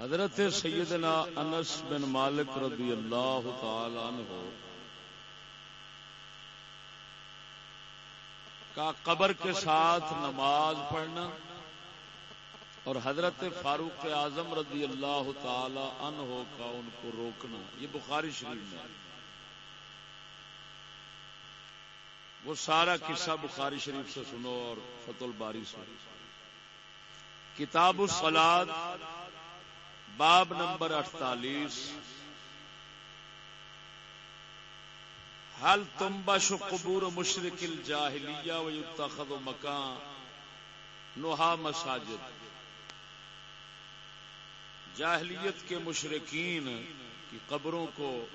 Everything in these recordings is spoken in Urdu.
حضرت سیدنا انس بن مالک رضی اللہ تعالی عنہ کا قبر کے ساتھ نماز پڑھنا اور حضرت فاروق اعظم رضی اللہ تعالی عنہ کا ان کو روکنا، یہ بخاری شریف میں وہ سارا قصہ بخاری شریف سے سنو اور فت الباری سے۔ کتاب السلاد باب نمبر اڑتالیس حل تم بش قبور مشرق الجاہلیہ و یتخذ مکان؟ نوحا مساجد۔ جاہلیت کے مشرقین کی قبروں کو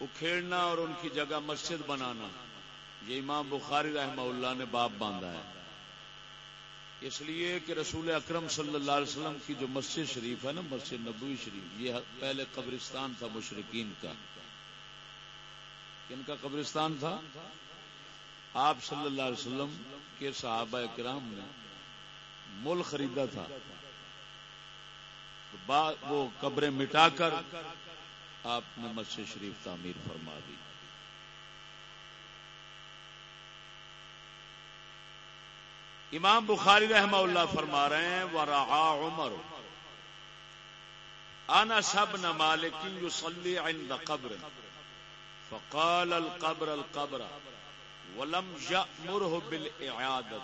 اکھیڑنا اور ان کی جگہ مسجد بنانا۔ یہ امام بخاری رحمہ اللہ نے باپ باندھا ہے۔ اس لیے کہ رسول اکرم صلی اللہ علیہ وسلم کی جو مسجد شریف ہے نا، مسجد نبوی شریف، یہ پہلے قبرستان تھا مشرقین کا۔ کن کا قبرستان تھا؟ آپ صلی اللہ علیہ وسلم کے صحابہ کرام نے۔ مول خریدا تھا۔ وہ قبریں مٹا کر آپ نے مسجد شریف تعمیر فرما دی۔ امام بخاری رحمہ اللہ فرما رہے ہیں وہ رہا عمر۔ انا سب نہ مالکی یوسلی عند قبر۔ فقال القبر القبر، ولم يأمره بالإعادة۔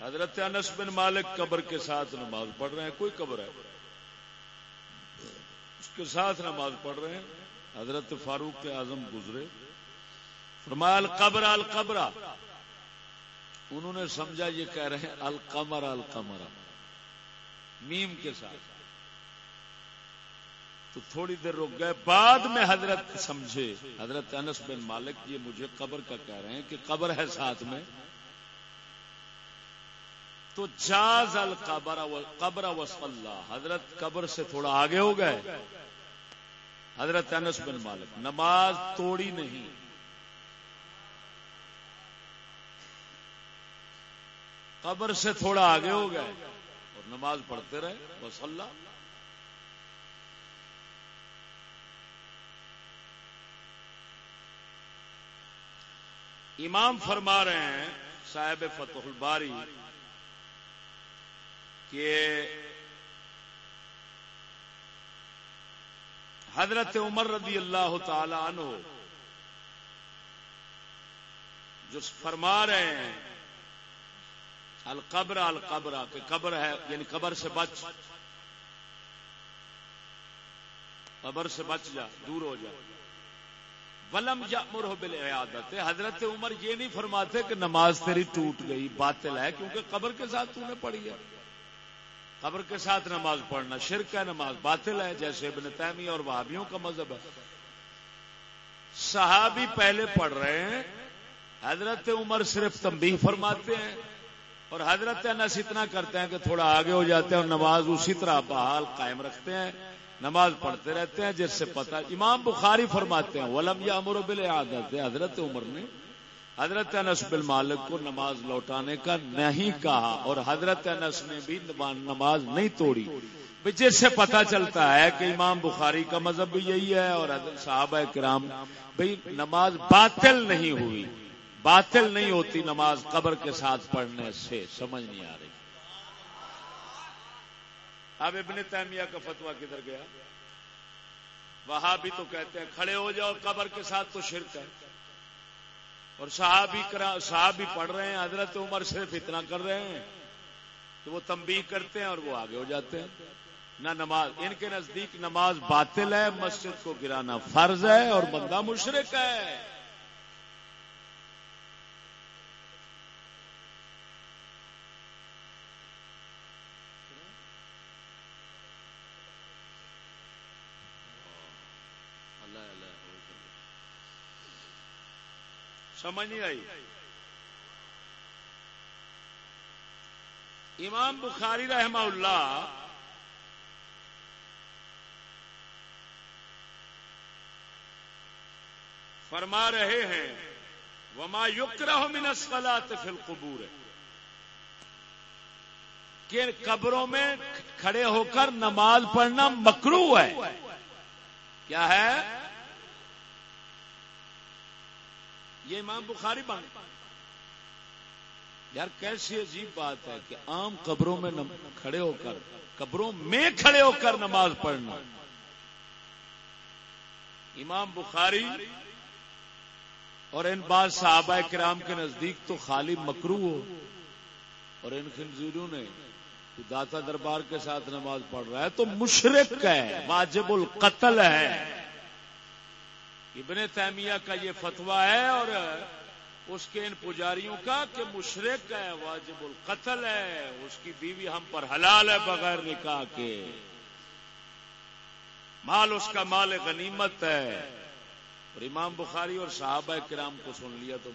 حضرت انس بن مالک قبر کے ساتھ نماز پڑھ رہے ہیں، کوئی قبر ہے؟ اس کے ساتھ نماز پڑھ رہے ہیں، حضرت فاروق کے اعظم گزرے۔ فرمایا القبر القبر۔ انہوں نے سمجھا یہ کہہ رہے ہیں القمر القمر۔ میم کے ساتھ۔ تو تھوڑی دیر رک گئے۔ بعد میں حضرت سمجھے۔ حضرت انس بن مالک یہ مجھے قبر کا کہہ رہے ہیں کہ قبر ہے ساتھ میں۔ تو جاز القبر قبر وسلہ حضرت قبر سے تھوڑا آگے ہو گئے۔ حضرت انس بن مالک، نماز توڑی نہیں۔ قبر سے تھوڑا آگے ہو گئے اور نماز پڑھتے رہے وسلہ امام فرما رہے ہیں صاحب فتح الباری کہ حضرت عمر رضی اللہ تعالی عنہ جو فرما رہے ہیں القبر القبر، کہ قبر ہے یعنی قبر سے بچ۔ قبر سے بچ جا، دور ہو جا۔ ولم یا مرحبل عادت حضرت عمر یہ نہیں فرماتے کہ نماز تیری ٹوٹ گئی، باطل ہے، کیونکہ قبر کے ساتھ تو نے پڑھی ہے۔ قبر کے ساتھ نماز پڑھنا شرک ہے، نماز باطل ہے، جیسے ابن تیمی اور وہابیوں کا مذہب ہے۔ صحابی پہلے پڑھ رہے ہیں، حضرت عمر صرف تمبی فرماتے ہیں۔ اور حضرت انس اتنا کرتے ہیں کہ تھوڑا آگے ہو جاتے ہیں اور نماز اسی طرح بحال قائم رکھتے ہیں، نماز پڑھتے رہتے ہیں، جس سے پتا امام بخاری فرماتے ہیں، ولم یا امر بل عادت حضرت عمر نے حضرت انس بل مالک کو نماز لوٹانے کا نہیں کہا اور حضرت انس نے بھی نماز نہیں توڑی۔ جس سے پتا چلتا ہے کہ امام بخاری کا مذہب بھی یہی ہے اور حضرت صحابہ کرام بھائی نماز باطل نہیں ہوئی۔ باطل نہیں ہوتی نماز قبر کے ساتھ پڑھنے سے، سمجھ نہیں آ رہی۔ اب ابن تیمیہ کا فتوا کدھر گیا؟ وہاں بھی تو کہتے ہیں، کھڑے ہو جاؤ، قبر کے ساتھ تو شرک ہے۔ اور صحابی کرا، صحابی پڑھ رہے ہیں، حضرت عمر صرف اتنا کر رہے ہیں تو وہ تمبی کرتے ہیں اور وہ آگے ہو جاتے ہیں۔ نہ نماز، ان کے نزدیک نماز باطل ہے، مسجد کو گرانا فرض ہے اور بندہ مشرق ہے۔ سمجھ نہیں آئی۔ امام بخاری رحمہ اللہ فرما رہے ہیں، وما یکرہ من الصلاة فی القبور۔ کہ قبروں میں کھڑے ہو کر نماز پڑھنا مکرو ہے۔ کیا ہے؟ یہ امام بخاری بن یار کیسی عجیب بات ہے کہ عام قبروں میں کھڑے ہو کر قبروں میں کھڑے ہو کر نماز پڑھنا۔ امام بخاری اور ان بعض صحابہ کرام کے نزدیک تو خالی مکرو ہو اور ان خنزیروں نے داتا دربار کے ساتھ نماز پڑھ رہا ہے تو مشرق ہے، واجب القتل ہے۔ ابن تیمیہ کا یہ فتوا ہے اور اس کے ان پجاریوں کا کہ مشرق ہے، واجب القتل ہے، اس کی بیوی ہم پر حلال ہے بغیر نکاح کے۔ مال اس کا مال غنیمت ہے۔ اور امام بخاری اور صحابہ کرام کو سن لیا تم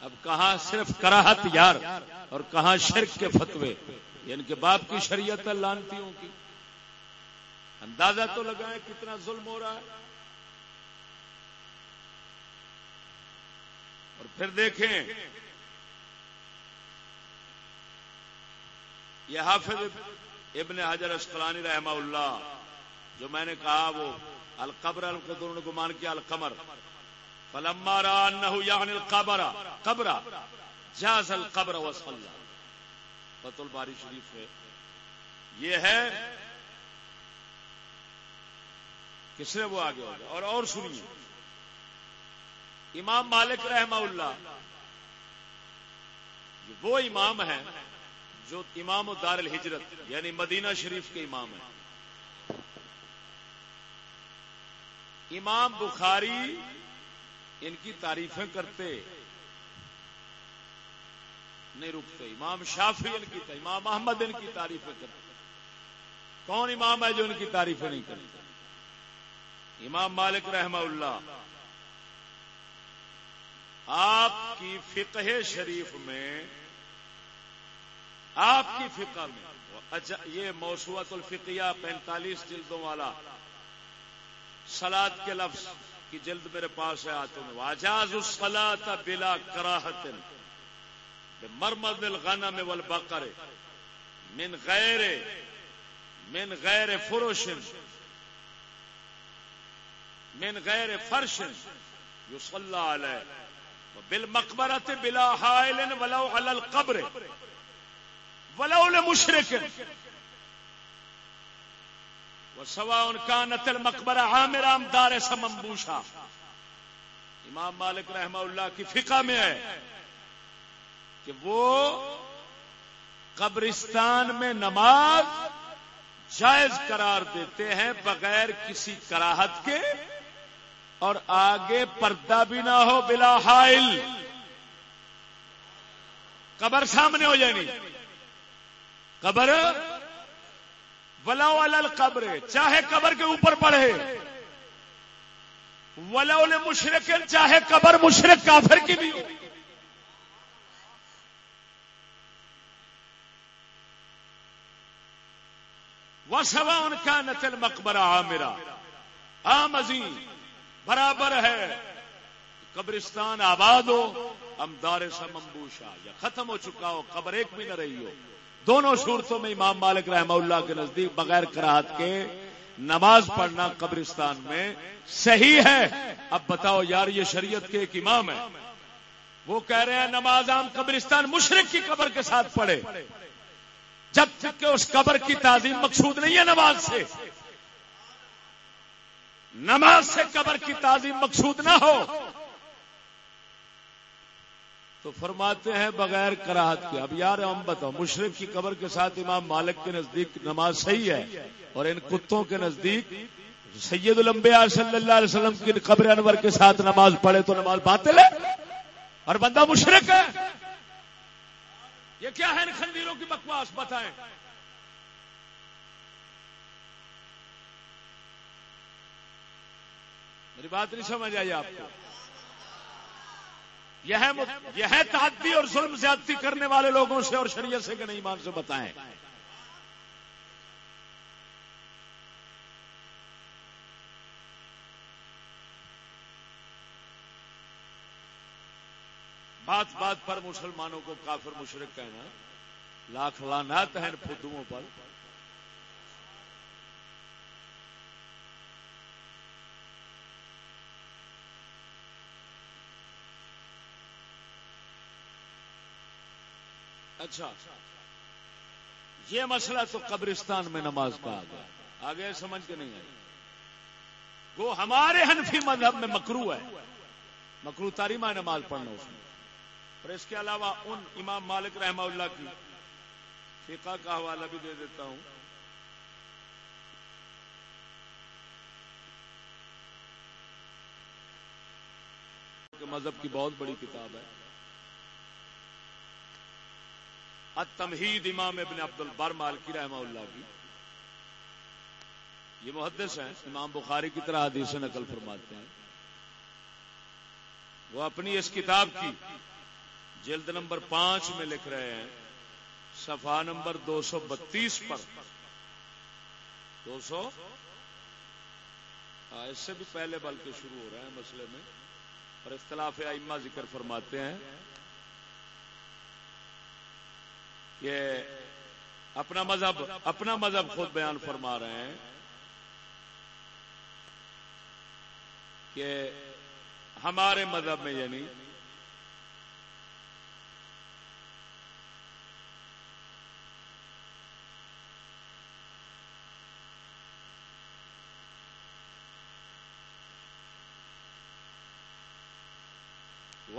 اب کہاں صرف کراہت یار اور کہاں شرک کے فتوے؟ یعنی کہ باپ کی شریعت ہے لانتیوں کی۔ اندازہ تو لگائیں کتنا ظلم ہو رہا ہے۔ اور پھر دیکھیں۔ یہ حافظ ابن حجر اسقلانی رحمہ اللہ، جو میں نے کہا وہ القبر القدر گمان کیا، القمر۔ فلما را انه يعني یعنی القبر، قبر۔ جاز القبر وصلى فت الباری شریف ہے۔ یہ ہے کس نے وہ آگے ہوگا اور اور سنیے۔ امام مالک رحمہ اللہ۔ وہ امام ہیں جو امام و دار الحجرت یعنی مدینہ شریف کے امام ہیں۔ امام بخاری ان کی تعریفیں کرتے، نہیں رکتے۔ امام شافی ان کی امام احمد ان کی تعریفیں کرتے۔ کون امام ہے جو ان کی تعریفیں نہیں کرتے؟ امام مالک رحمہ اللہ۔ آپ کی فقہ شریف میں، آپ کی فقہ میں اچھا یہ موسوعت الفقیہ پینتالیس جلدوں والا سلاد کے لفظ کی جلد میرے پاس ہے آتے ہیں واجاز السلاط بلا کراہت مرمد الغنم والبقر من غیر من غیر فروشن من غیر فرشن یصلی علیہ۔ بل بالمقبرت بلا حائل ولو علی القبر. ولو لمشرک سوا ان کا نتل مقبر عامر دار سمبوشا امام مالک رحمہ اللہ کی فقہ میں ہے کہ وہ قبرستان میں نماز جائز قرار دیتے ہیں بغیر کسی کراہت کے اور آگے پردہ بھی نہ ہو بلا حائل۔ قبر سامنے ہو جائے نہیں قبر ولا قبر چاہے قبر کے اوپر پڑھے ولا مشرق چاہے قبر مشرق کافر کی بھی ہو۔ وہ سوا ان کا نتل مقبرہ میرا عام عظیم۔ برابر ہے۔ قبرستان آباد ہو امدار سا ممبوشا یا ختم ہو چکا ہو، قبر ایک بھی نہ رہی ہو۔ دونوں صورتوں میں امام مالک رحمہ اللہ کے نزدیک بغیر کراہت کے نماز پڑھنا قبرستان میں صحیح ہے۔ اب بتاؤ یار، یہ شریعت کے ایک امام ہے وہ کہہ رہے ہیں، نماز عام قبرستان مشرق کی قبر کے ساتھ پڑھے۔ جب تک کہ اس قبر کی تعظیم مقصود نہیں ہے نماز سے۔ نماز سے قبر کی تعظیم مقصود نہ ہو۔ تو فرماتے ہیں بغیر کراہت کے، اب یار ہم بتاؤ، مشرق کی قبر کے ساتھ امام مالک کے نزدیک نماز صحیح ہے اور ان کتوں کے نزدیک سید الانبیاء صلی اللہ علیہ وسلم کی قبر انور کے ساتھ نماز پڑھے تو نماز باطل ہے اور بندہ مشرق ہے۔ یہ کیا ہے ان خندیروں کی بکواس، بتائیں۔ میری بات نہیں سمجھ آئی آپ کو۔ یہ ہے تعدی اور ظلم زیادتی کرنے والے لوگوں سے اور شریعت سے کہ نہیں مان سے بتائیں۔ بات بات پر مسلمانوں کو کافر مشرق کہنا، لاکھ لانات ہیں فدوؤں پر۔ اچھا۔ یہ مسئلہ تو قبرستان میں نماز کا آ گیا آگے سمجھ کے نہیں آئی۔ وہ ہمارے حنفی مذہب میں مکرو ہے۔ مکرو تاریمہ نماز پڑھنا اس میں۔ اور اس کے علاوہ ان امام مالک رحمہ اللہ کی فقہ کا حوالہ بھی دے دیتا ہوں۔ مذہب کی بہت بڑی کتاب ہے۔ التمہید امام ابن عبد البر مالکی رحمہ اللہ کی یہ محدث ہیں، امام بخاری کی طرح حدیث نقل فرماتے ہیں۔ وہ اپنی اس کتاب کی جلد نمبر پانچ میں لکھ رہے ہیں، صفحہ نمبر دو سو بتیس پر۔ دو سو؟ ہاں، اس سے بھی پہلے بلکہ شروع ہو رہے ہیں مسئلے میں۔ اور اختلاف ائمہ ذکر فرماتے ہیں۔ یہ اپنا مذہب اپنا مذہب خود بیان فرما رہے ہیں کہ ہمارے مذہب میں یعنی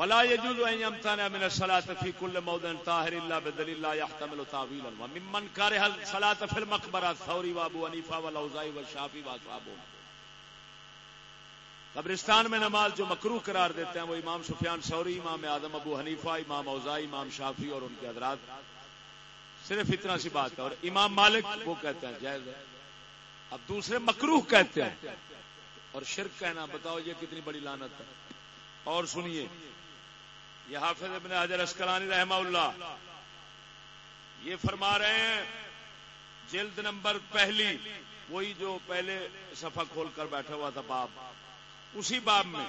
ولا يجوز ان يمتنع من الصلاه في كل موضع طاهر الا بدليل لا يحتمل تاويلا وممن كره الصلاه في المقبره الثوري وابو حنيفه والاوزاعي والشافعي واصحابهم. قبرستان میں نماز جو مکرو قرار دیتے ہیں، وہ امام سفیان سوری امام اعظم ابو حنیفہ، امام اوزائی امام شافی اور ان کے حضرات. صرف اتنا سی بات ہے، اور امام مالک وہ کہتے ہیں، جائز ہے۔ اب دوسرے مکروح کہتے ہیں، اور شرک کہنا، بتاؤ یہ کتنی بڑی لانت ہے۔ اور سنیے یہ حافظ ابن حجر اسکلانی رحمہ اللہ یہ فرما رہے ہیں، جلد نمبر پہلی، وہی جو پہلے صفحہ کھول کر بیٹھا ہوا تھا باپ، اسی باب میں۔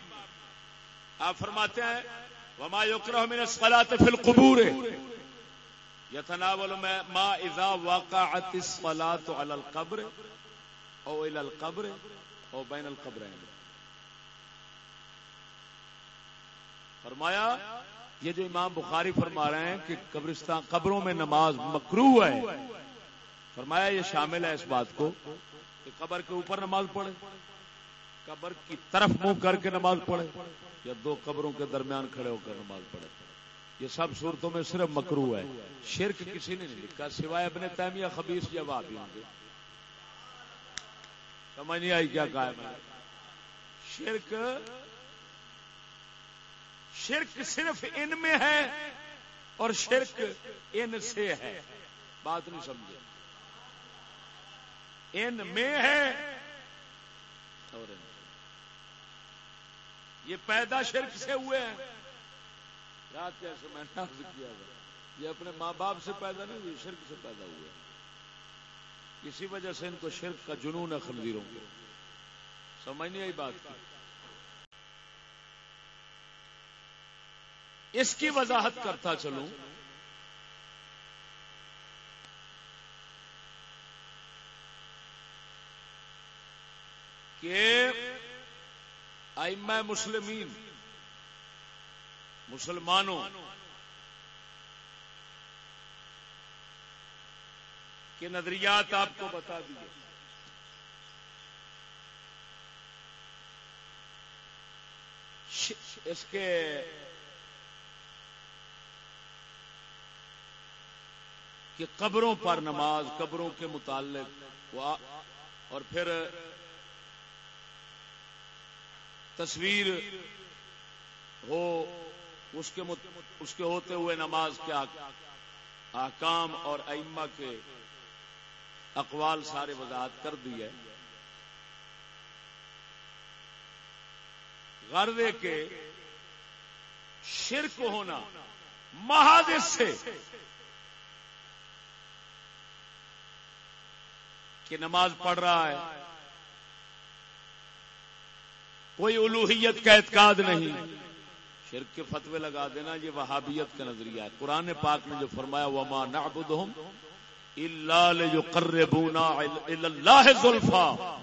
آپ فرماتے ہیں، وما يكره من الصلاه في القبور۔ يتناول ما اذا وقعت الصلاه على القبر او الى القبر او بين القبرين۔ فرمایا، یہ جو امام بخاری فرما رہے ہیں کہ قبرستان قبروں میں نماز مکرو ہے۔ فرمایا، یہ شامل ہے اس بات کو کہ قبر کے اوپر نماز پڑھے قبر کی طرف منہ کر کے نماز پڑھے یا دو قبروں کے درمیان کھڑے ہو کر نماز پڑھے یہ سب صورتوں میں صرف مکرو ہے۔ شرک کسی نے نہیں لکھا، سوائے اپنے تیمیہ خبیص یا بھی ہوں گے۔ سمجھ نہیں آئی کیا کہا ہے؟ شرک شرک صرف ان میں ہے اور شرک ان سے ہے۔ بات نہیں سمجھے۔ ان میں ہے اور یہ پیدا شرک سے ہوئے ہیں۔ رات کیسے میں نے کیا یہ اپنے ماں باپ سے پیدا نہیں ہوئی شرک سے پیدا ہوئے اسی وجہ سے ان کو شرک کا جنون ہے خنزیروں کو۔ سمجھ نہیں آئی بات کی؟ اس کی وضاحت کرتا چلوں۔ کہ ائمہ مسلمین، مسلمانوں کے نظریات آپ کو بتا دیے اس کے کہ قبروں پر نماز، قبروں کے متعلق اور پھر تصویر ہو، اس کے اس کے ہوتے ہوئے نماز کے احکام اور ائمہ کے اقوال سارے وضاحت کر دی ہے۔ غرضے کے شرک ہونا مہادس سے کہ نماز پڑھ رہا ہے۔ کوئی الوحیت کا اعتقاد نہیں۔ شرک کے فتوے لگا دینا یہ وہابیت کا نظریہ ہے۔ قرآن پاک نے جو فرمایا، وما نعبدہم الا لیقربونا اللہ زلفا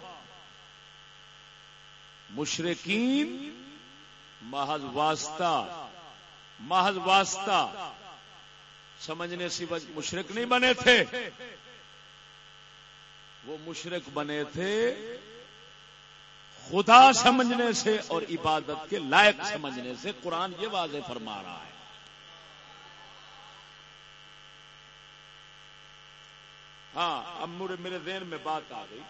مشرقین محض واسطہ محض واسطہ۔ سمجھنے سے مشرق نہیں بنے تھے۔ وہ مشرق بنے تھے، خدا سمجھنے سے اور عبادت کے لائق سمجھنے سے قرآن یہ واضح فرما رہا ہے۔ ہاں اب میرے ذہن میں بات آ گئی۔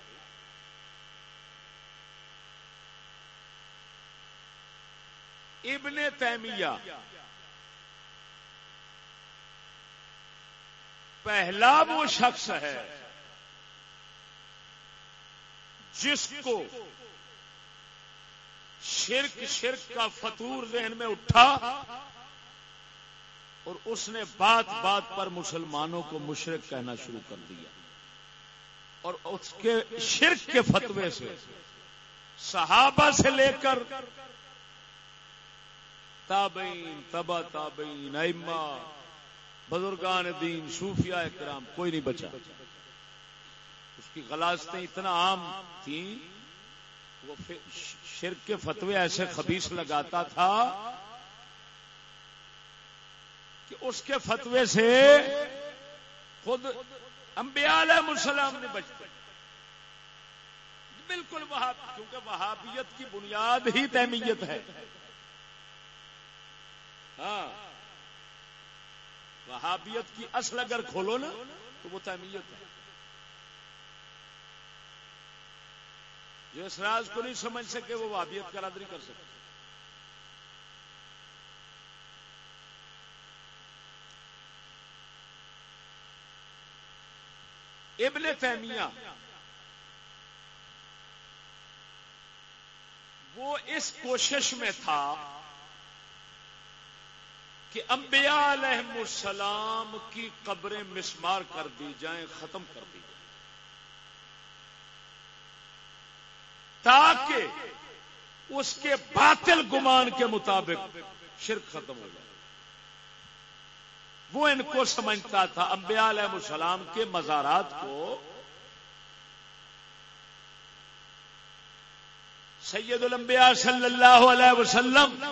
ابن تیمیہ، پہلا وہ شخص ہے۔ جس کو شرک شرک کا فطور ذہن میں اٹھا اور اس نے بات بات پر مسلمانوں کو مشرق کہنا شروع کر دیا اور اس کے شرک کے فتوے سے صحابہ سے لے کر تابعین، تبا تابعین ایما بزرگان دین، صوفیاء کرام کوئی نہیں بچا۔ اس کی غلاستیں اتنا عام تھیں، وہ شرک کے فتوے ایسے خبیص لگاتا تھا کہ اس کے فتوے سے خود انبیاء علیہ السلام نے بچتے۔ بالکل وہاں کیونکہ وہابیت کی بنیاد ہی تہمیت ہے۔ ہاں۔ وہابیت کی اصل اگر کھولو نا، تو وہ تہمیت ہے۔ جو اس راز کو نہیں سمجھ سکے، وہ وابیت کا رد نہیں کر سکتے ابن تیمیہ، وہ اس کوشش میں تھا کہ انبیاء علیہ السلام کی قبریں مسمار کر دی جائیں، ختم کر دی جائیں۔ تاکہ اس کے باطل گمان کے مطابق شرک ختم ہو جائے۔ وہ ان کو سمجھتا تھا، انبیاء علیہ السلام کے مزارات کو۔ سید الانبیاء صلی اللہ علیہ وسلم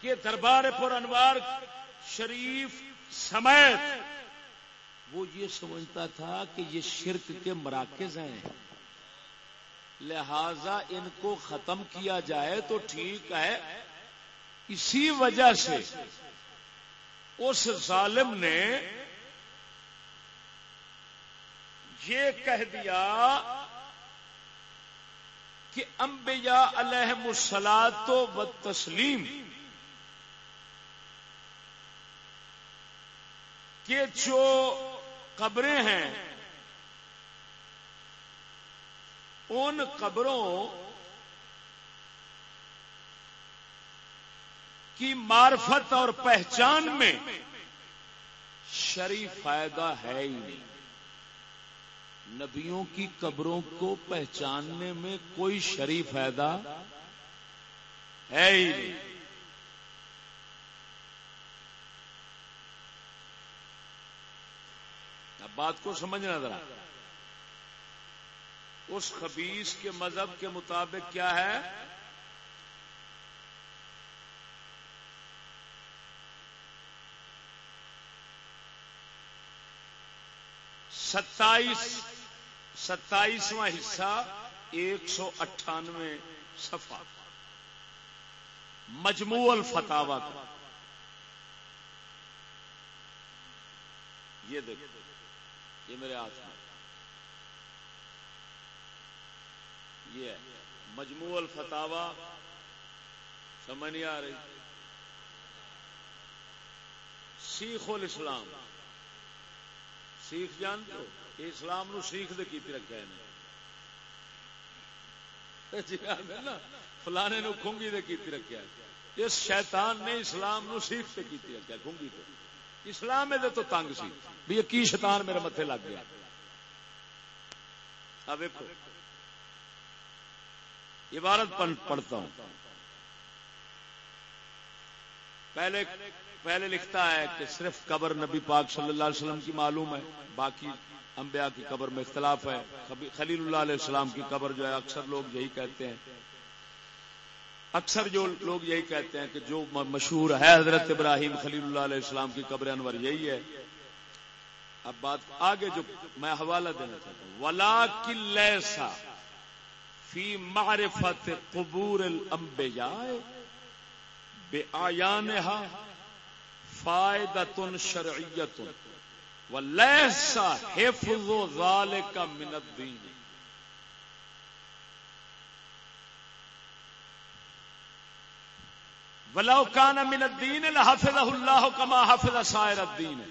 کے دربار پر انوار شریف سمیت وہ یہ سمجھتا تھا کہ یہ شرک کے مراکز ہیں۔ لہذا ان کو ختم کیا جائے تو ٹھیک ہے۔ اسی وجہ سے اس ظالم نے یہ کہہ دیا کہ انبیاء علیہ مسلات و تسلیم کہ جو قبریں ہیں۔ ان قبروں کی معرفت اور پہچان میں شریف فائدہ ہے ہی نہیں۔ نبیوں کی قبروں کو پہچاننے میں کوئی شریف فائدہ ہے ہی نہیں۔ بات کو سمجھنا ذرا۔ اس خبیص کے مذہب کے مطابق کیا ہے؟ ستائیس، ستائیسواں حصہ، ایک سو اٹھانوے سفا مجموع الفتاوا کا یہ دیکھو۔ یہ میرے ہاتھ میں یہ ہے۔ مجموع الفتاوا سمجھ نہیں آ رہی۔ سیخ الاسلام۔ سیخ جانتے ہو؟ اسلام نو سیخ دے کیتی رکھا ہے جی ہاں، نا فلانے نو کھنگی دے کیتی رکھا ہے اس شیطان نے اسلام نو سیخ سے کیتی رکھا ہے کھنگی دے۔ اسلام میں تو تنگ سی۔ بھی یہ کی شیطان میرے متے لگ گیا۔ اب عبارت پڑھتا ہوں۔ پہلے پہلے لکھتا ہے کہ صرف قبر نبی پاک صلی اللہ علیہ وسلم کی معلوم ہے، باقی انبیاء کی قبر میں اختلاف ہے۔ خلیل اللہ علیہ السلام کی قبر جو ہے، اکثر لوگ یہی کہتے ہیں۔ اکثر جو لوگ یہی کہتے ہیں کہ جو مشہور ہے حضرت ابراہیم خلیل اللہ علیہ السلام کی قبر انور، یہی ہے۔ اب بات آگے جو میں حوالہ دینا چاہتا ہوں۔ ولا کلسا فی معرفت قبور الانبیاء بے آیانہا فائدۃ شرعیت ولیسا حفظ ذالک من الدین ولو کان من الدین لحفظہ اللہ کما حفظ سائر الدین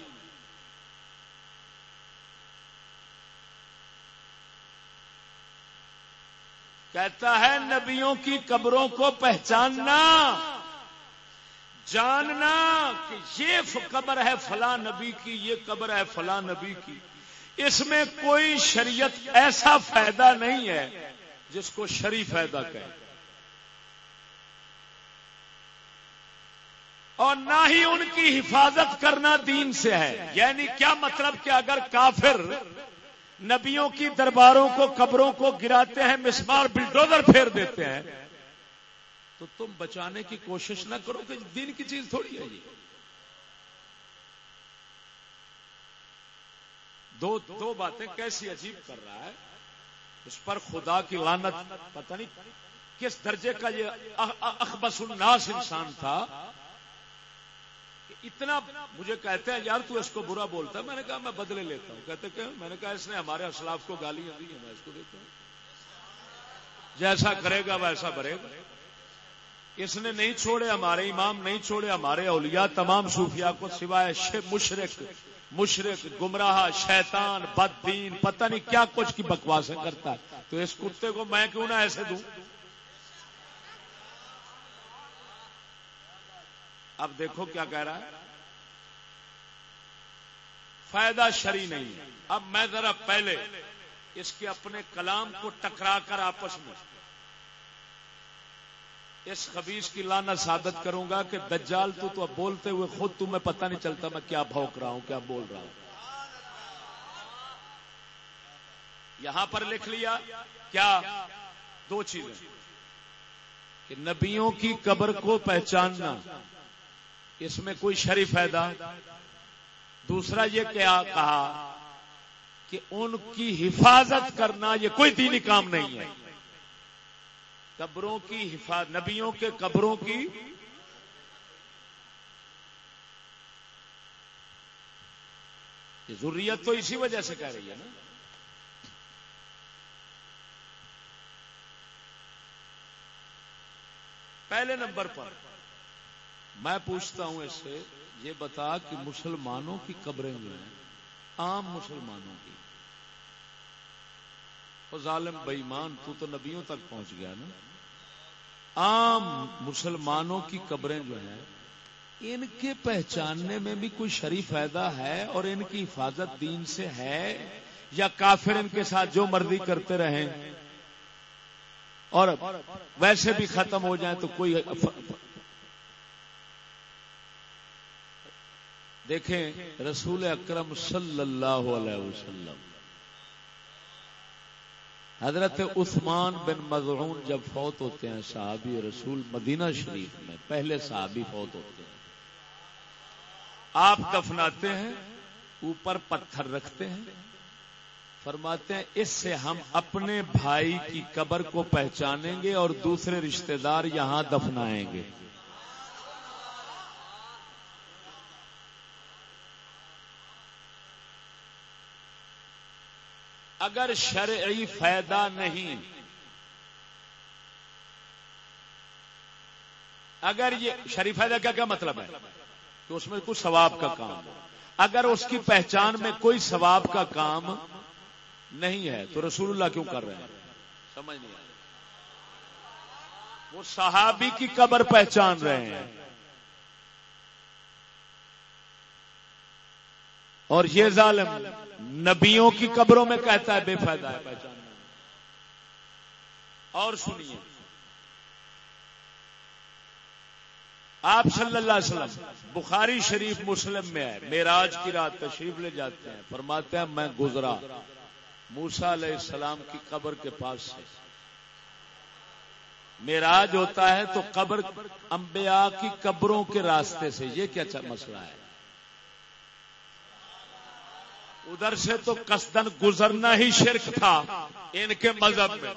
کہتا ہے نبیوں کی قبروں کو پہچاننا، جاننا کہ یہ قبر ہے فلاں نبی کی، یہ قبر ہے فلاں نبی کی۔ اس میں کوئی شریعت ایسا فائدہ نہیں ہے جس کو شری فائدہ کہ اور نہ ہی ان کی حفاظت کرنا دین سے ہے۔ یعنی کیا مطلب کہ اگر کافر نبیوں کی درباروں کو، قبروں کو گراتے ہیں، مسمار بلڈوزر پھیر دیتے ہیں، تو تم بچانے کی کوشش نہ کرو کہ دین کی چیز تھوڑی ہے یہ۔ دو دو باتیں کیسی عجیب کر رہا ہے۔ اس پر خدا کی لانت پتہ نہیں کس درجے کا یہ اخبس الناس انسان تھا۔ اتنا مجھے کہتے ہیں، یار تو اس کو برا بولتا ہے. میں نے کہا، میں بدلے لیتا ہوں. کہتے کہ میں نے کہا، اس نے ہمارے اسلاف کو گالی دی ہے میں اس کو دیتا ہوں. جیسا کرے گا ویسا بھرے گا۔ اس نے نہیں چھوڑے ہمارے امام، نہیں چھوڑے ہمارے اولیاء، تمام صوفیاء کو سوائے مشرق مشرق، گمراہ، شیطان بددین پتہ نہیں کیا کچھ کی بکواسیں کرتا ہے۔ تو اس کتے کو میں کیوں نہ ایسے دوں؟ اب دیکھو کیا کہہ رہا ہے۔ فائدہ شری نہیں۔ ہے اب میں ذرا پہلے اس کے اپنے کلام کو ٹکرا کر آپس میں۔ اس خبیص کی لانا ثابت کروں گا کہ دجال تو تو اب بولتے ہوئے خود تمہیں پتہ نہیں چلتا میں کیا بھوک رہا ہوں، کیا بول رہا ہوں۔ یہاں پر لکھ لیا، کیا؟ دو چیزیں۔ کہ نبیوں کی قبر کو پہچاننا۔ اس میں کوئی شری فائدہ دوسرا یہ کیا کہا کہ ان کی حفاظت کرنا یہ کوئی دینی کام نہیں ہے۔ قبروں کی حفاظت نبیوں کے قبروں کی ضروریت تو اسی وجہ سے کہہ رہی ہے نا۔ پہلے نمبر پر۔ میں پوچھتا ہوں اس سے، یہ بتا کہ مسلمانوں کی قبریں جو ہیں، عام مسلمانوں کی۔ ظالم بےمان تو تو نبیوں تک پہنچ گیا نا۔ عام مسلمانوں کی قبریں جو ہیں، ان کے پہچاننے میں بھی کوئی شریف فائدہ ہے اور ان کی حفاظت دین سے ہے یا کافر ان کے ساتھ جو مرضی کرتے رہیں۔ اور ویسے بھی ختم ہو جائیں تو کوئی دیکھیں رسول اکرم صلی اللہ علیہ وسلم۔ حضرت عثمان بن مضعون جب فوت ہوتے ہیں، صحابی رسول مدینہ شریف میں، پہلے صحابی فوت ہوتے ہیں۔ آپ دفناتے ہیں، اوپر پتھر رکھتے ہیں۔ فرماتے ہیں، اس سے ہم اپنے بھائی کی قبر کو پہچانیں گے اور دوسرے رشتہ دار یہاں دفنائیں گے۔ اگر شرعی فائدہ نہیں، اگر یہ شریف فائدہ کا کیا مطلب ہے؟ کہ اس میں کچھ ثواب کا کام اگر اس کی پہچان میں کوئی ثواب کا کام نہیں ہے، تو رسول اللہ کیوں کر رہے ہیں؟ سمجھ نہیں وہ صحابی کی قبر پہچان رہے ہیں۔ اور یہ ظالم نبیوں کی قبروں میں کہتا ہے بے فائدہ ہے۔ پہچان اور سنیے، آپ صلی اللہ علیہ وسلم بخاری شریف مسلم میں ہے میراج کی رات تشریف لے جاتے ہیں، فرماتے ہیں، میں گزرا۔ موسا علیہ السلام کی قبر کے پاس سے۔ میراج ہوتا ہے تو قبر انبیاء کی قبروں کے راستے سے۔ یہ کیا مسئلہ ہے؟ ادھر سے تو قصدن گزرنا ہی شرک تھا ان کے مذہب میں۔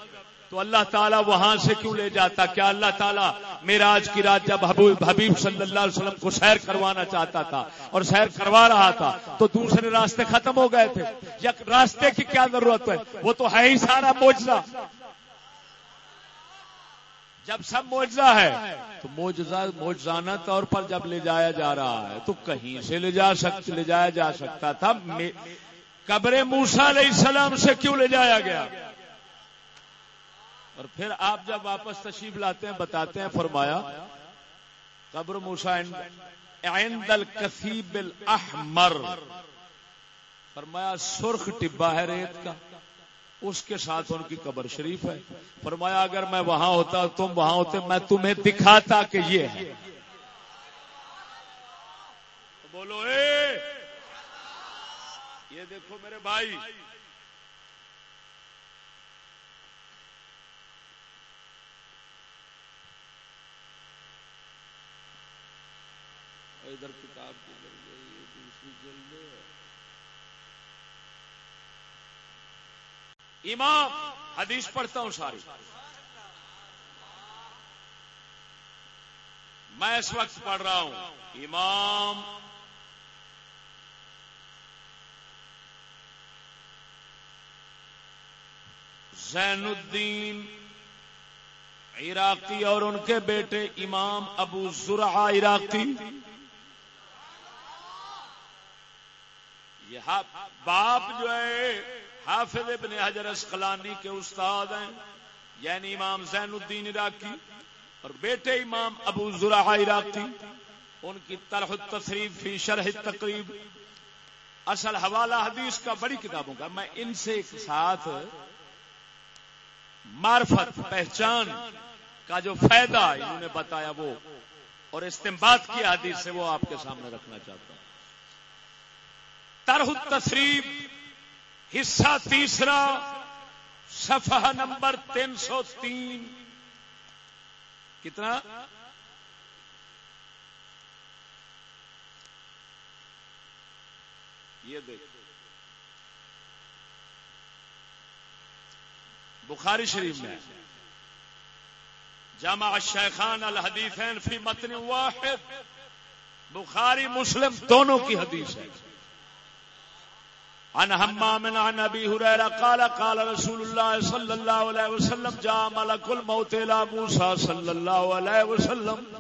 تو اللہ تعالیٰ وہاں سے کیوں لے جاتا؟ کیا اللہ تعالیٰ میراج کی رات جب حبیب صلی اللہ علیہ وسلم کو سیر کروانا چاہتا تھا اور سیر کروا رہا تھا، تو دوسرے راستے ختم ہو گئے تھے۔ یا راستے کی کیا ضرورت ہے؟ وہ تو ہے ہی سارا موجنا جب سب معجزہ ہے تو موجزہ موجزانہ طور پر جب لے جایا جا رہا ہے تو کہیں سے لے جا سکتے لے جایا جا سکتا تھا۔ قبر موسا علیہ السلام سے کیوں لے جایا گیا؟ اور پھر آپ جب واپس تشریف لاتے ہیں بتاتے ہیں فرمایا قبر موسا عند الکثیب الاحمر۔ فرمایا سرخ ٹبا ہے ریت کا۔ اس کے ساتھ ان کی قبر شریف ہے۔ فرمایا، اگر میں وہاں ہوتا، تم وہاں ہوتے، میں تمہیں دکھاتا کہ یہ ہے۔ بولو، اے! یہ دیکھو میرے بھائی۔ ادھر کتاب کی دوسری جلد امام، حدیث پڑھتا ہوں ساری۔ میں اس وقت پڑھ رہا ہوں۔ امام زین الدین عراقی اور ان کے بیٹے امام ابو زرع عراقی۔ یہ ہاں، باپ جو ہے حافظ ابن حجر اسقلانی کے استاد ہیں یعنی امام زین الدین عراقی اور بیٹے امام ابو ذرا عراقی، ان کی طرح تصریف فی شرح تقریب اصل حوالہ حدیث کا بڑی کتابوں کا، میں ان سے ایک ساتھ معرفت، پہچان کا جو فائدہ انہوں نے بتایا وہ، اور استعمال کیا حدیث سے وہ آپ کے سامنے رکھنا چاہتا ہوں۔ طرح تصریف حصہ تیسرا، صفحہ نمبر تین سو تین۔ کتنا؟ یہ دیکھ۔ بخاری شریف میں۔ جامع الشیخان الحدیثین فی متن واحد۔ بخاری مسلم دونوں کی حدیث ہے۔ عن حمام عن ابي هريره قال قال رسول الله صلى الله عليه وسلم، جاء ملك الموت الى موسى صلى الله عليه وسلم.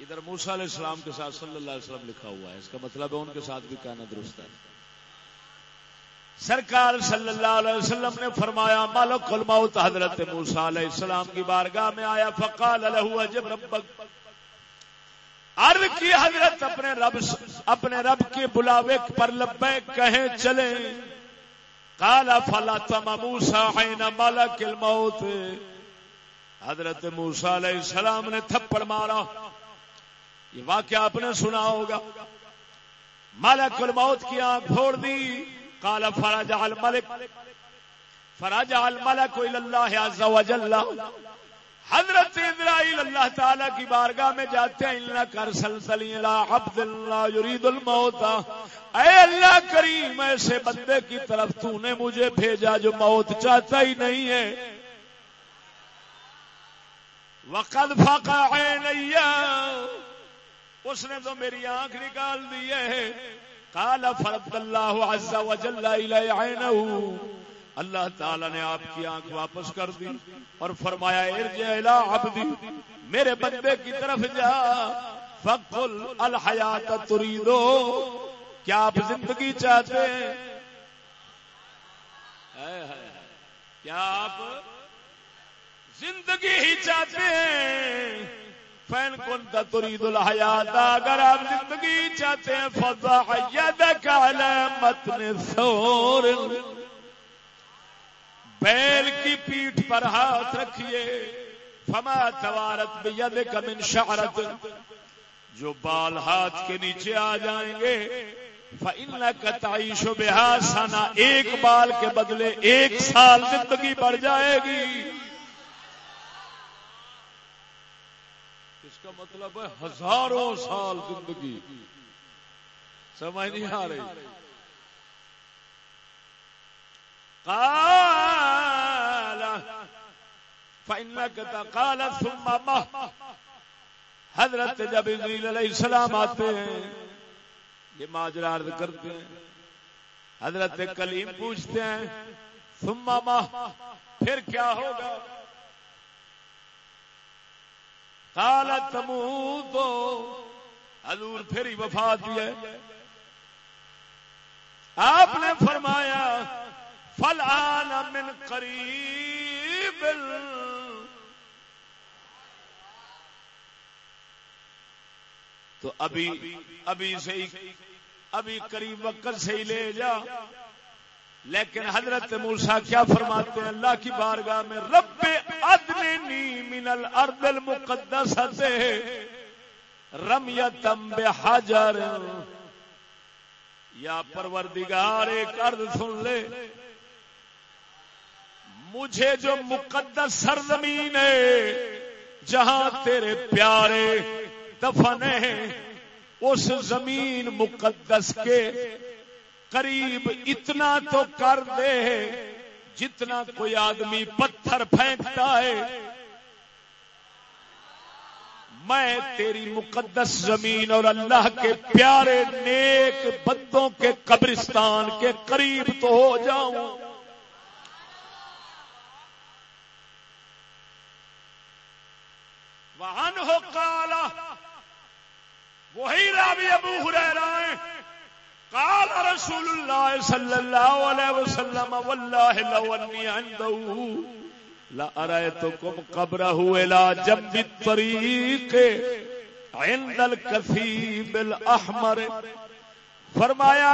ادھر موسا علیہ السلام کے ساتھ صلی اللہ علیہ وسلم لکھا ہوا ہے۔ اس کا مطلب ہے ان کے ساتھ بھی کہنا درست ہے۔ سرکار صلی اللہ علیہ وسلم نے فرمایا مالک الموت حضرت موسا علیہ السلام کی بارگاہ میں آیا، فقال له اجب ربک۔ عرض کی حضرت اپنے رب اپنے رب کے بلاوے پر لبے کہیں چلے کالا فلا تم موسا مالک الموت۔ حضرت موسا علیہ السلام نے تھپڑ مارا۔ یہ واقعہ آپ نے سنا ہوگا۔ مالک الموت کی آنکھ پھوڑ دی۔ کالا فراج الملک۔ فراج الملک اللہ عز وجل۔ حضرت اسرائیل اللہ تعالی کی بارگاہ میں جاتے ہیں اللہ کر سلسلی عبد اللہ یرید الموت۔ اے اللہ کریم، ایسے بندے کی طرف تو نے مجھے بھیجا جو موت چاہتا ہی نہیں ہے۔ وقد فقع عینیا اس نے تو میری آنکھ نکال دی ہے۔ قال فرد اللہ عز وجل الی عینہ۔ اللہ تعالی نے آپ کی آنکھ واپس کر دی اور فرمایا، ارجع عبدی، میرے بندے کی طرف جا، فقل الحیات تریدو کیا آپ زندگی چاہتے ہیں؟ کیا آپ زندگی ہی چاہتے ہیں؟ فین کن ترید الحیات اگر آپ زندگی چاہتے ہیں فضا یدک علی متن ثور بیل کی پیٹھ پر ہاتھ رکھیے۔ فما توارت بید من شعرت۔ جو بال ہاتھ کے نیچے آ جائیں گے تعیش و بحا ایک بال کے بدلے ایک سال زندگی بڑھ جائے گی۔ اس کا مطلب ہے ہزاروں سال زندگی۔ سمجھ نہیں آ رہی۔ قال ثم ما. حضرت جب علیہ السلام آتے ہیں یہ ماجرا عرض کرتے ہیں، حضرت کلیم پوچھتے ہیں، ثم ما، پھر کیا ہوگا؟ قال، تموت، حضور پھر ہی وفات ہے۔ آپ نے فرمایا فل آنا من قریب تو ابھی ابھی سے ابھی قریب وقت سے ہی لے جا۔ لیکن حضرت موسا کیا فرماتے ہیں؟ اللہ کی بارگاہ میں رب ادنی من الارض المقدس رمیتم بحجر۔ یا پروردگار، ایک ارد سن لے۔ مجھے جو مقدس سرزمین ہے، جہاں تیرے پیارے دفن ہیں، اس زمین مقدس کے قریب اتنا تو کر دے جتنا کوئی آدمی پتھر پھینکتا ہے۔ میں تیری مقدس زمین اور اللہ کے پیارے نیک بندوں کے قبرستان کے قریب تو ہو جاؤں۔ وہن ہو کالا وہی رابی ابو ہرائے قال رسول اللہ صلی اللہ علیہ وسلم، واللہ لو انی عنده لأرأيتكم قبره إلى جنب الطريق عند الكثيب الأحمر۔ فرمایا،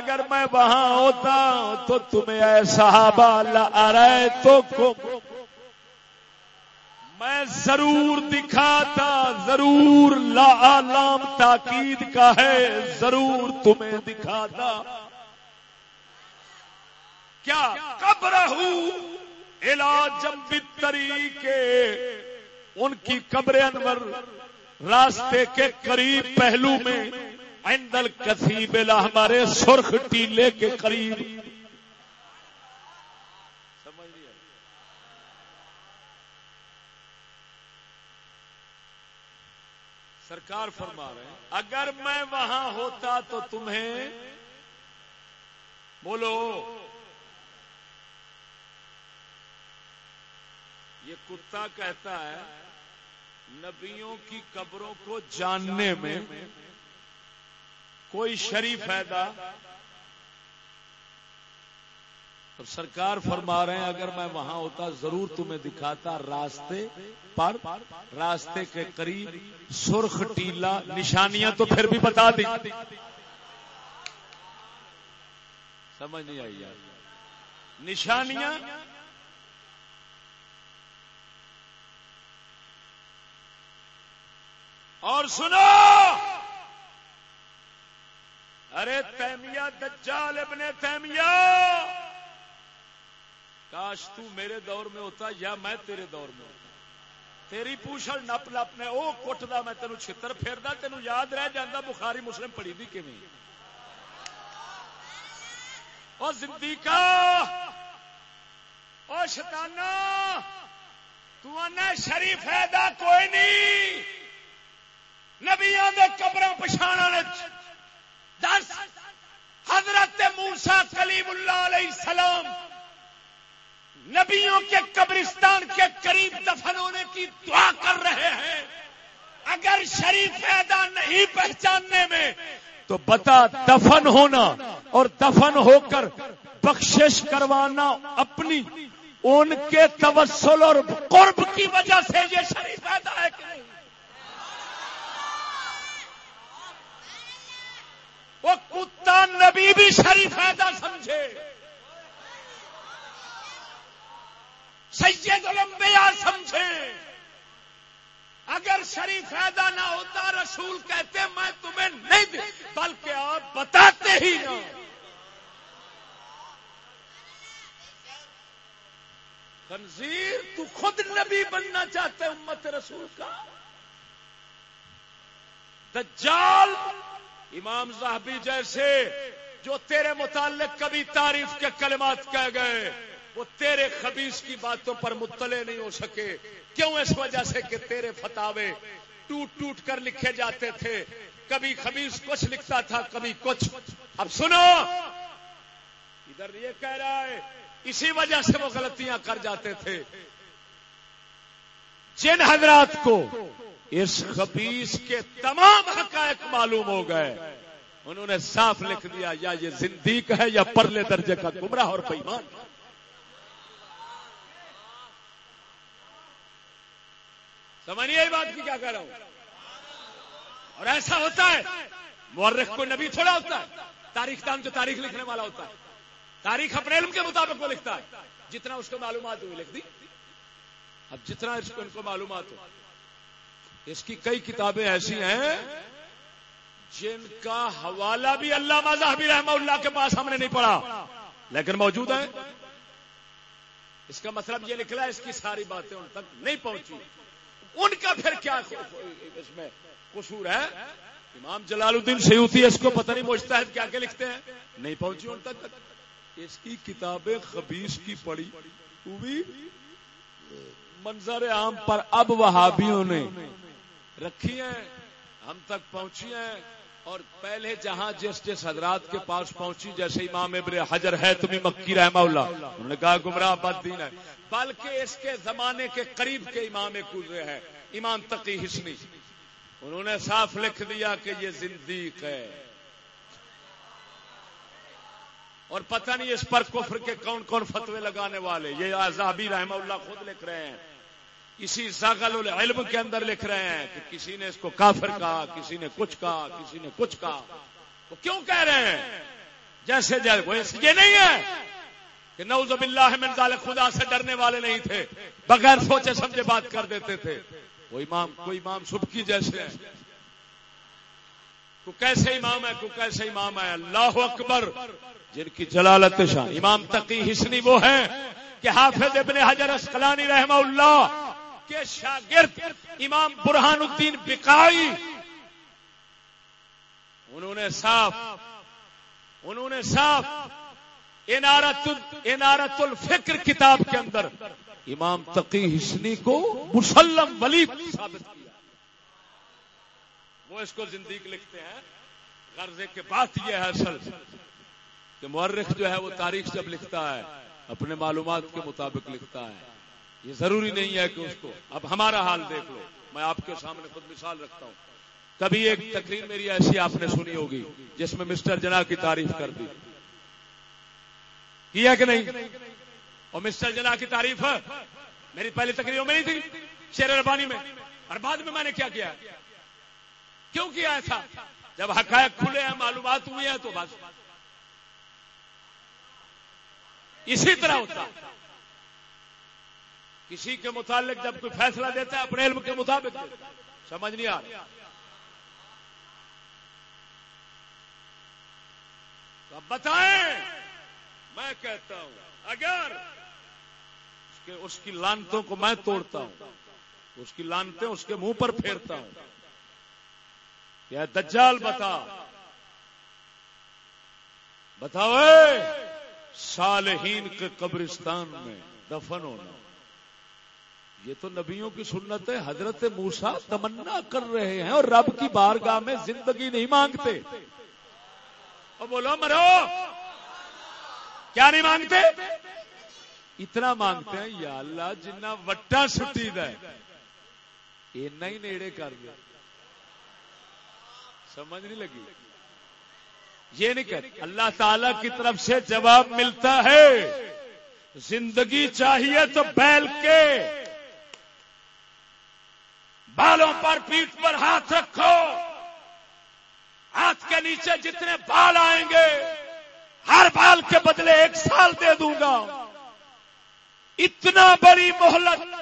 اگر میں وہاں ہوتا تو تمہیں اے صحابہ لأرأيتكم میں ضرور دکھاتا، ضرور لا علام تاکید کا ہے، ضرور تمہیں دکھاتا۔ کیا قبر علاج طریقے۔ ان کی قبر انور، راستے کے قریب پہلو میں ایندل کسیب ہمارے سرخ ٹیلے کے قریب۔ سرکار فرما رہے ہیں، اگر میں وہاں ہوتا تو تمہیں بولو۔ یہ کتا کہتا ہے، نبیوں کی قبروں کو جاننے میں کوئی شریف فائدہ سرکار فرما رہے ہیں، اگر میں وہاں ہوتا، ضرور تمہیں دکھاتا راستے پر، راستے کے قریب سرخ ٹیلا، نشانیاں تو پھر بھی بتا دی۔ سمجھ نہیں آئی یار۔ نشانیاں؟ اور سنو! ارے تیمیا دجال ابن تیمیا کاش تو میرے دور میں ہوتا یا میں تیرے دور میں ہوتا۔ تیری پوچھل نپ لپ نے وہ کٹدا میں تینوں چھتر پھیردا تینوں یاد رہ جانا بخاری مسلم پڑھی دی کیویں۔ او زندیقا او شیطانا تو انا شریف ہے دا کوئی نہیں۔ نبیا قبر پچھاڑ دس، حضرت موسا کلیم اللہ علیہ السلام نبیوں کے قبرستان کے قریب دفن ہونے کی دعا کر رہے ہیں۔ اگر شریف فائدہ نہیں پہچاننے میں، تو بتا دفن ہونا اور دفن ہو کر بخشش کروانا اپنی، ان کے توسل اور قرب کی وجہ سے یہ شریف فائدہ ہے کہ نہیں۔ وہ کتا نبی بھی شریف فائدہ سمجھے۔ سید الانبیاء سمجھیں اگر شریف فائدہ نہ ہوتا، رسول کہتے، میں تمہیں نہیں دے، بلکہ آپ بتاتے ہی نہ۔ تنظیر تو خود نبی بننا چاہتے، امت رسول کا۔ دجال امام صاحبی جیسے، جو تیرے متعلق کبھی تعریف کے کلمات کہہ گئے۔ وہ تیرے خبیص کی باتوں پر مطلع نہیں ہو سکے۔ کیوں اس وجہ سے کہ تیرے فتاوے ٹوٹ ٹوٹ کر لکھے جاتے تھے؟ کبھی خبیص کچھ لکھتا تھا، کبھی کچھ۔ اب سنو! ادھر یہ کہہ رہا ہے، اسی وجہ سے وہ غلطیاں کر جاتے تھے۔ جن حضرات کو اس خبیص کے تمام حقائق معلوم ہو گئے، انہوں نے صاف لکھ دیا، یا یہ زندیق ہے یا پرلے درجے کا گمراہ اور بےمان سمجھیے بات کی کیا کہہ رہا ہوں؟ اور ایسا ہوتا ہے، مورخ کو نبی تھوڑا ہوتا ہے، تاریخ دان جو تاریخ لکھنے والا ہوتا ہے، تاریخ اپنے علم کے مطابق وہ لکھتا ہے، جتنا اس کو معلومات ہوئی لکھ دی۔ اب جتنا اس کو ان کو معلومات ہو۔ اس کی کئی کتابیں ایسی ہیں جن کا حوالہ بھی اللہ مذہبی رحمہ اللہ کے پاس ہم نے نہیں پڑھا، لیکن موجود ہے اس کا مطلب یہ نکلا اس کی ساری باتیں ان تک نہیں پہنچی۔ ان کا پھر کیا اس میں قصور ہے۔ امام جلال الدین سیوتی اس کو پتہ نہیں پہنچتا ہے کیا کیا لکھتے ہیں۔ نہیں پہنچی ان تک۔ اس کی کتابیں خبیص کی پڑھی۔ وہ بھی منظر عام پر اب وہابیوں نے رکھی ہیں۔ ہم تک پہنچی ہیں۔ اور پہلے جہاں جس جس حضرات کے پاس پہنچی، جیسے امام ابر حجر ہے، تمہیں مکی رحمہ اللہ۔ انہوں نے کہا، گمراہ بد دین ہے۔ بلکہ اس کے زمانے کے قریب کے امام گزرے ہیں، امام تقی حسنی۔ انہوں نے صاف لکھ دیا کہ یہ زندیق ہے۔ اور پتہ نہیں اس پر کفر کے کون کون فتوے لگانے والے، یہ آزابی رحمہ اللہ خود لکھ رہے ہیں۔ اسی زاغل العلم کے اندر لکھ رہے ہیں کہ کسی نے اس کو کافر کہا، کسی نے کچھ کہا، کسی نے کچھ کہا۔ وہ کیوں کہہ رہے ہیں؟ جیسے جیسے یہ نہیں ہے کہ نعوذ باللہ من ذالک، خدا سے ڈرنے والے نہیں تھے، بغیر سوچے سمجھے بات کر دیتے تھے۔ وہ امام، کوئی امام سبکی جیسے ہے کو کیسے امام ہے؟ کو کیسے امام ہے؟ اللہ اکبر۔ جن کی جلالت شاہ، امام تقی حسنی وہ ہیں کہ حافظ ابن حجر اسقلانی رحمہ اللہ کے شاگرد امام برہان الدین بکائی انہوں نے صاف، انہوں نے صاف انارت الفکر کتاب کے اندر امام تقی حسنی کو مسلم ولی ثابت کیا۔ وہ اس کو زندگی لکھتے ہیں۔ غرضے کے بات یہ ہے اصل کہ مورخ جو ہے وہ تاریخ جب لکھتا ہے، اپنے معلومات کے مطابق لکھتا ہے۔ یہ ضروری نہیں ہے کہ اس کو اب ہمارا حال دیکھ لو۔ میں آپ کے سامنے خود مثال رکھتا ہوں۔ کبھی ایک تقریر میری ایسی آپ نے سنی ہوگی جس میں مسٹر جنا کی تعریف کر دی۔ کیا کہ نہیں؟ اور مسٹر جنا کی تعریف میری پہلی تقریروں میں نہیں تھی شیر ربانی میں۔ اور بعد میں میں نے کیا کیا؟ کیوں کیا ایسا؟ جب حقائق کھلے ہیں، معلومات ہوئی ہیں تو بس۔ اسی طرح ہوتا۔ کسی کے متعلق جب کوئی فیصلہ دیتا ہے، اپنے علم کے مطابق۔ سمجھ نہیں آ رہا اب بتائیں، میں کہتا ہوں، اگر اس کی لانتوں کو میں توڑتا ہوں، اس کی لانتیں اس کے منہ پر پھیرتا ہوں کیا دجال بتا۔ بتاؤ صالحین کے قبرستان میں دفن ہونا۔ یہ تو نبیوں کی سنت ہے، حضرت موسا تمنا کر رہے ہیں اور رب کی بارگاہ میں زندگی نہیں مانگتے۔ اور بولو، مرو۔ کیا نہیں مانگتے؟ اتنا مانگتے ہیں، یا اللہ جنا وٹا سٹی اینا ہی نیڑے کر دیا سمجھ نہیں لگی۔ یہ نہیں کہ اللہ تعالی کی طرف سے جواب ملتا ہے، زندگی چاہیے تو بیل کے۔ بالوں پر پیٹ پر ہاتھ رکھو۔ ہاتھ کے نیچے جتنے بال آئیں گے، ہر بال کے بدلے ایک سال دے دوں گا۔ اتنا بڑی مہلت۔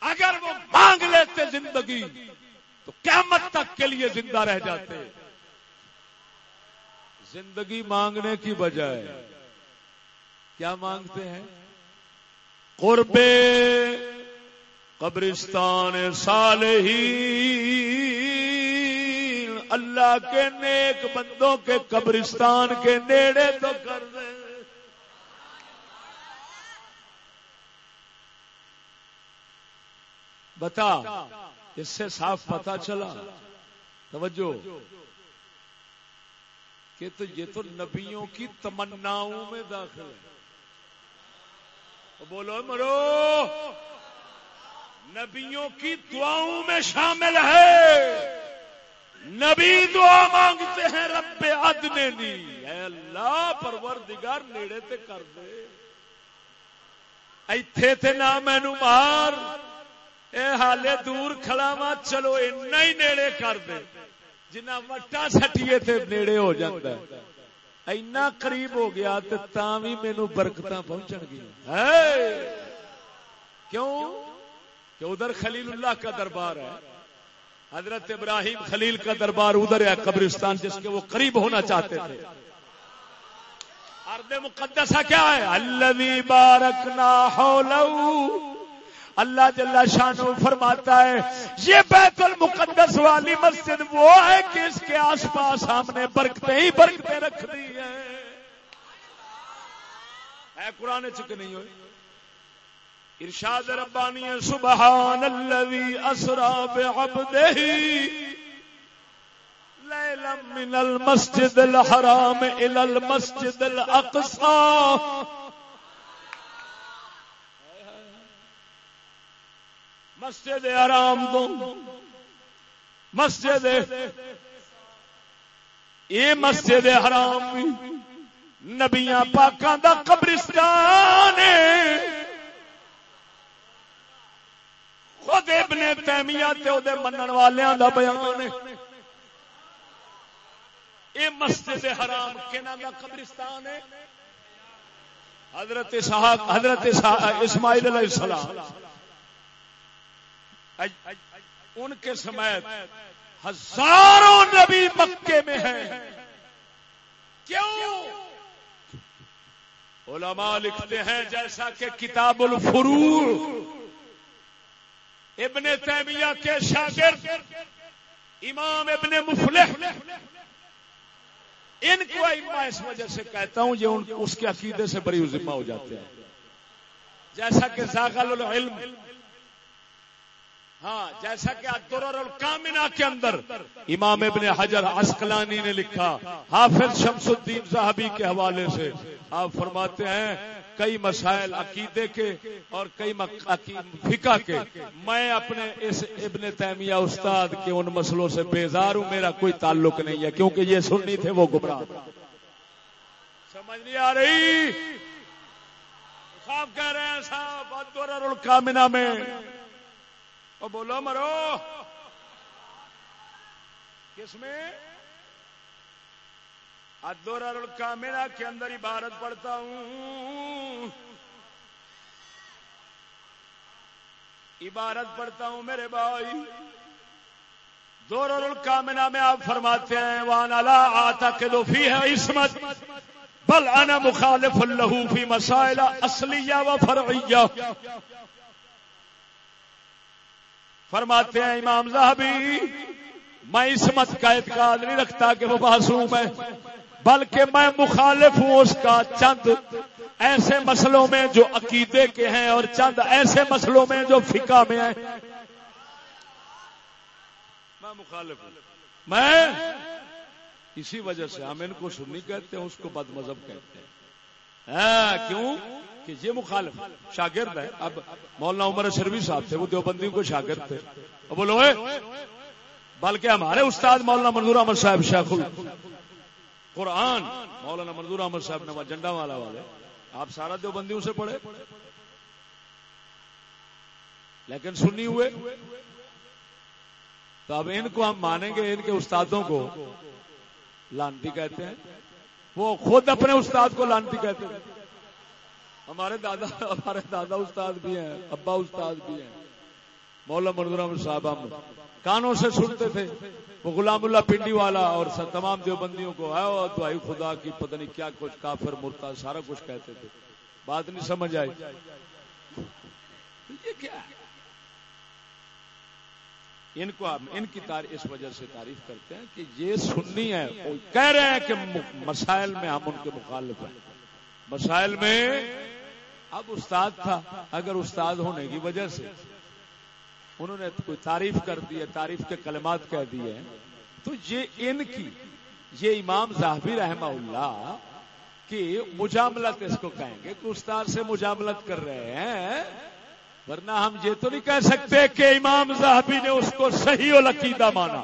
اگر وہ مانگ لیتے زندگی، تو قیامت تک کے لیے زندہ رہ جاتے۔ زندگی مانگنے کی بجائے کیا مانگتے ہیں؟ قرب قبرستان سال ہی اللہ کے نیک بندوں کے قبرستان کے نیڑے تو کر دیں بتا، اس سے صاف پتا چلا۔ توجہ۔ کہ تو یہ تو نبیوں کی تمناؤں میں داخل ہے۔ بولو، مرو۔ نبیوں کی دعاؤں میں شامل ہے۔ نبی دعا مانگتے ہیں، رب ادنے دی اے اللہ، پروردگار نیڑے تے کر دے۔ ایتھے تے نہ مینو مار۔ اے حالے دور کھڑا وا چلو اینا ہی نیڑے کر دے۔ جنا وٹا سٹیے تے نیڑے ہو جاتا ہے۔ اینا قریب ہو گیا تے تاں بھی مینوں برکتاں پہنچن گیا۔ کیوں؟ کہ ادھر خلیل اللہ کا دربار ہے۔ حضرت ابراہیم خلیل کا دربار ادھر ہے قبرستان، جس کے وہ قریب ہونا چاہتے تھے۔ ارد مقدسہ کیا ہے؟ اللہ بارکنا حولو اللہ جل شان فرماتا ہے، یہ بیت المقدس والی مسجد وہ ہے کہ اس کے آس پاس ہم نے برکتے ہی برکتے رکھ دی ہیں۔ ہے قرآن چک نہیں ہوئی ارشاد ربانی سبحان الذي اسرا بعبده ليلا من المسجد الحرام الى المسجد الاقصى مسجد آرام دو مسجد یہ مسجد حرام نبیا پاکوں دا قبرستان ہے۔ خود ابن تیمیہ تے او دے منن والیاں دا بیان ہے۔ اے مسجد حرام کنا دا قبرستان ہے۔ حضرت اسحاق حضرت اسماعیل علیہ السلام۔ ان کے سمیت ہزاروں نبی مکے میں ہیں۔ کیوں؟ علماء لکھتے ہیں جیسا کہ کتاب الفرور ابن تیمیہ کے شاگرد امام ابن مفلح۔ ان کو اس وجہ سے کہتا ہوں یہ اس کے عقیدے سے بڑی ذمہ ہو جاتے ہیں۔ جیسا کہ زاغل العلم۔ ہاں جیسا کہ ادر الکامنا کے اندر امام ابن حجر اسکلانی نے لکھا، حافظ شمس الدین صاحبی کے حوالے سے آپ فرماتے ہیں کئی مسائل عقیدے کے اور کئی فقہ کے۔ میں اپنے اس ابن تیمیہ استاد کے ان مسئلوں سے بیزار ہوں، میرا کوئی تعلق نہیں ہے، کیونکہ یہ سننی تھے، وہ گمراہ۔ سمجھ نہیں آ رہی؟ صاحب کہہ رہے ہیں، صاحب ادر الکامنا میں۔ بولو مرو۔ کس میں؟ ادور کا کے اندر عبارت پڑھتا ہوں۔ عبارت پڑھتا ہوں میرے بھائی۔ دور کا مینا میں آپ فرماتے ہیں وان اللہ آتا کے فی ہے عصمت، بل انا مخالف اللہ فی مسائل اصلیہ و فرعیہ فرماتے ہیں امام صاحبی میں اس مت کا اعتقاد نہیں رکھتا کہ وہ معصوم ہے۔ بلکہ میں مخالف ہوں اس کا چند ایسے مسلوں میں جو عقیدے کے ہیں اور چند ایسے مسلوں میں جو فقہ میں ہیں۔ میں مخالف ہوں۔ میں اسی وجہ سے ہم ان کو سنی کہتے ہیں اس کو بد مذہب کہتے ہیں۔ ہاں، کیوں؟ کہ یہ مخالف شاگرد ہے اب مولانا عمر شروی صاحب تھے، وہ دیوبندیوں کو شاگرد تھے۔ بولو بلکہ ہمارے استاد مولانا منظور احمد صاحب شیخ قرآن، مولانا منظور احمد صاحب نے جنڈا والا والے آپ سارا دیوبندیوں سے پڑھے۔ لیکن سنی ہوئے۔ تو اب ان کو ہم مانیں گے، ان کے استادوں کو۔ لانتی کہتے ہیں۔ وہ خود اپنے استاد کو لانتی کہتے ہیں۔ ہمارے دادا ہمارے دادا استاد بھی ہیں، ابا استاد بھی ہیں۔ مولا منظور صاحب، ہم کانوں سے سنتے تھے۔ وہ غلام اللہ پنڈی والا اور تمام دیوبندیوں کو آئے دعائی خدا کی پتہ نہیں کیا کچھ کافر مرتا سارا کچھ کہتے تھے۔ بات نہیں سمجھ آئی۔ یہ کیا ان کو ان کی اس وجہ سے تعریف کرتے ہیں کہ یہ سننی ہے وہ کہہ رہے ہیں کہ مسائل میں ہم ان کے مخالف ہیں۔ مسائل میں اب استاد تھا۔ اگر استاد ہونے کی وجہ سے انہوں نے کوئی تعریف کر دی ہے، تعریف کے کلمات کہہ دیے تو یہ ان کی، یہ امام زاہبی رحمہ اللہ کی مجاملت اس کو کہیں گے، کہ استاد سے مجاملت کر رہے ہیں۔ ورنہ ہم یہ تو نہیں کہہ سکتے کہ امام زاہبی نے اس کو صحیح العقیدہ مانا۔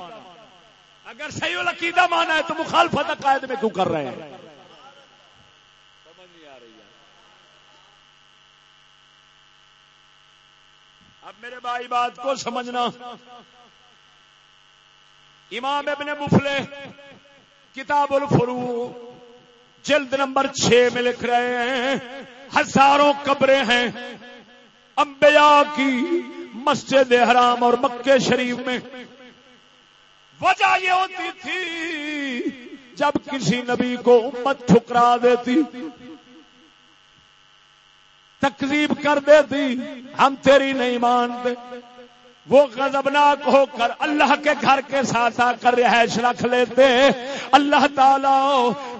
اگر صحیح العقیدہ مانا ہے تو مخالفت عقائد میں کیوں کر رہے ہیں؟ اب میرے بھائی، بات کو سمجھنا۔ امام ابن مفلے کتاب الفرو جلد نمبر چھ میں لکھ رہے ہیں۔ ہزاروں قبریں ہیں۔ انبیاء کی مسجد حرام اور مکے شریف میں۔ وجہ یہ ہوتی تھی، جب کسی نبی کو امت ٹھکرا دیتی تقریب کر دیتی ہم تیری نہیں مانتے۔ وہ غضبناک ہو کر اللہ کے گھر کے ساتھ آ کر رہائش رکھ لیتے۔ اللہ تعالی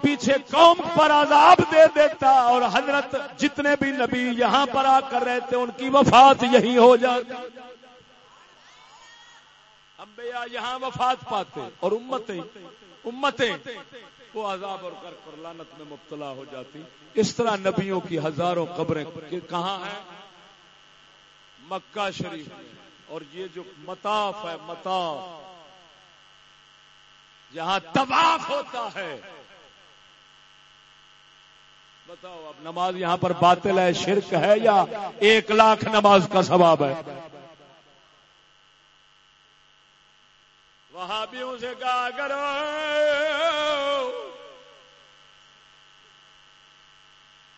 پیچھے قوم پر عذاب دے دیتا اور حضرت جتنے بھی نبی یہاں پر آ کر رہتے، ان کی وفات یہی ہو جاتی۔ انبیاء یہاں وفات پاتے اور امتیں امتیں۔ وہ عذاب اور کر کر لانت میں مبتلا ہو جاتی۔ اس طرح نبیوں کی ہزاروں قبریں کہاں ہیں؟ مکہ شریف اور یہ جو مطاف ہے، مطاف۔ جہاں طواف ہوتا ہے۔ بتاؤ اب نماز یہاں پر باطل ہے، شرک ہے یا ایک لاکھ نماز کا ثواب ہے؟ وہابیوں سے کہا کرو۔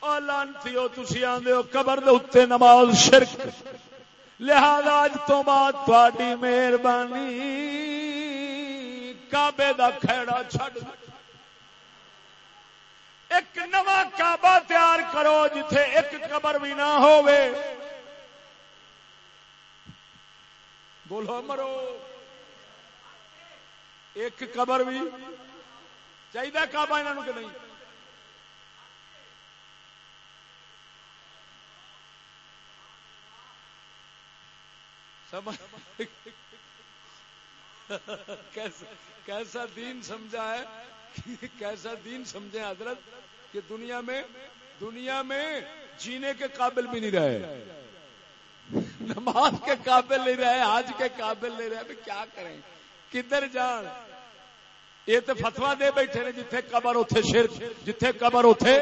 لانتی ہو تھی آدھے ہو، قبر دے نماز شرک لہذا اج تو بعد تھوڑی مہربانی، کعبے دا کھیڑا چھڈ۔ ایک نواں کعبہ تیار کرو جتھے ایک قبر بھی نہ ہووے۔ بولو مرو، ایک قبر بھی چاہیے کعبہ انہوں کہ نہیں؟ کیسا دین سمجھا ہے؟ کیسا دین سمجھے حضرت کہ دنیا میں دنیا میں جینے کے قابل بھی نہیں رہے۔ نماز کے قابل نہیں رہے آج کے قابل نہیں رہے کیا کریں؟ کدھر جان؟ یہ تو فتوا دے بیٹھے نے، جتھے قبر اتے شرک۔ جتھے قبر اتے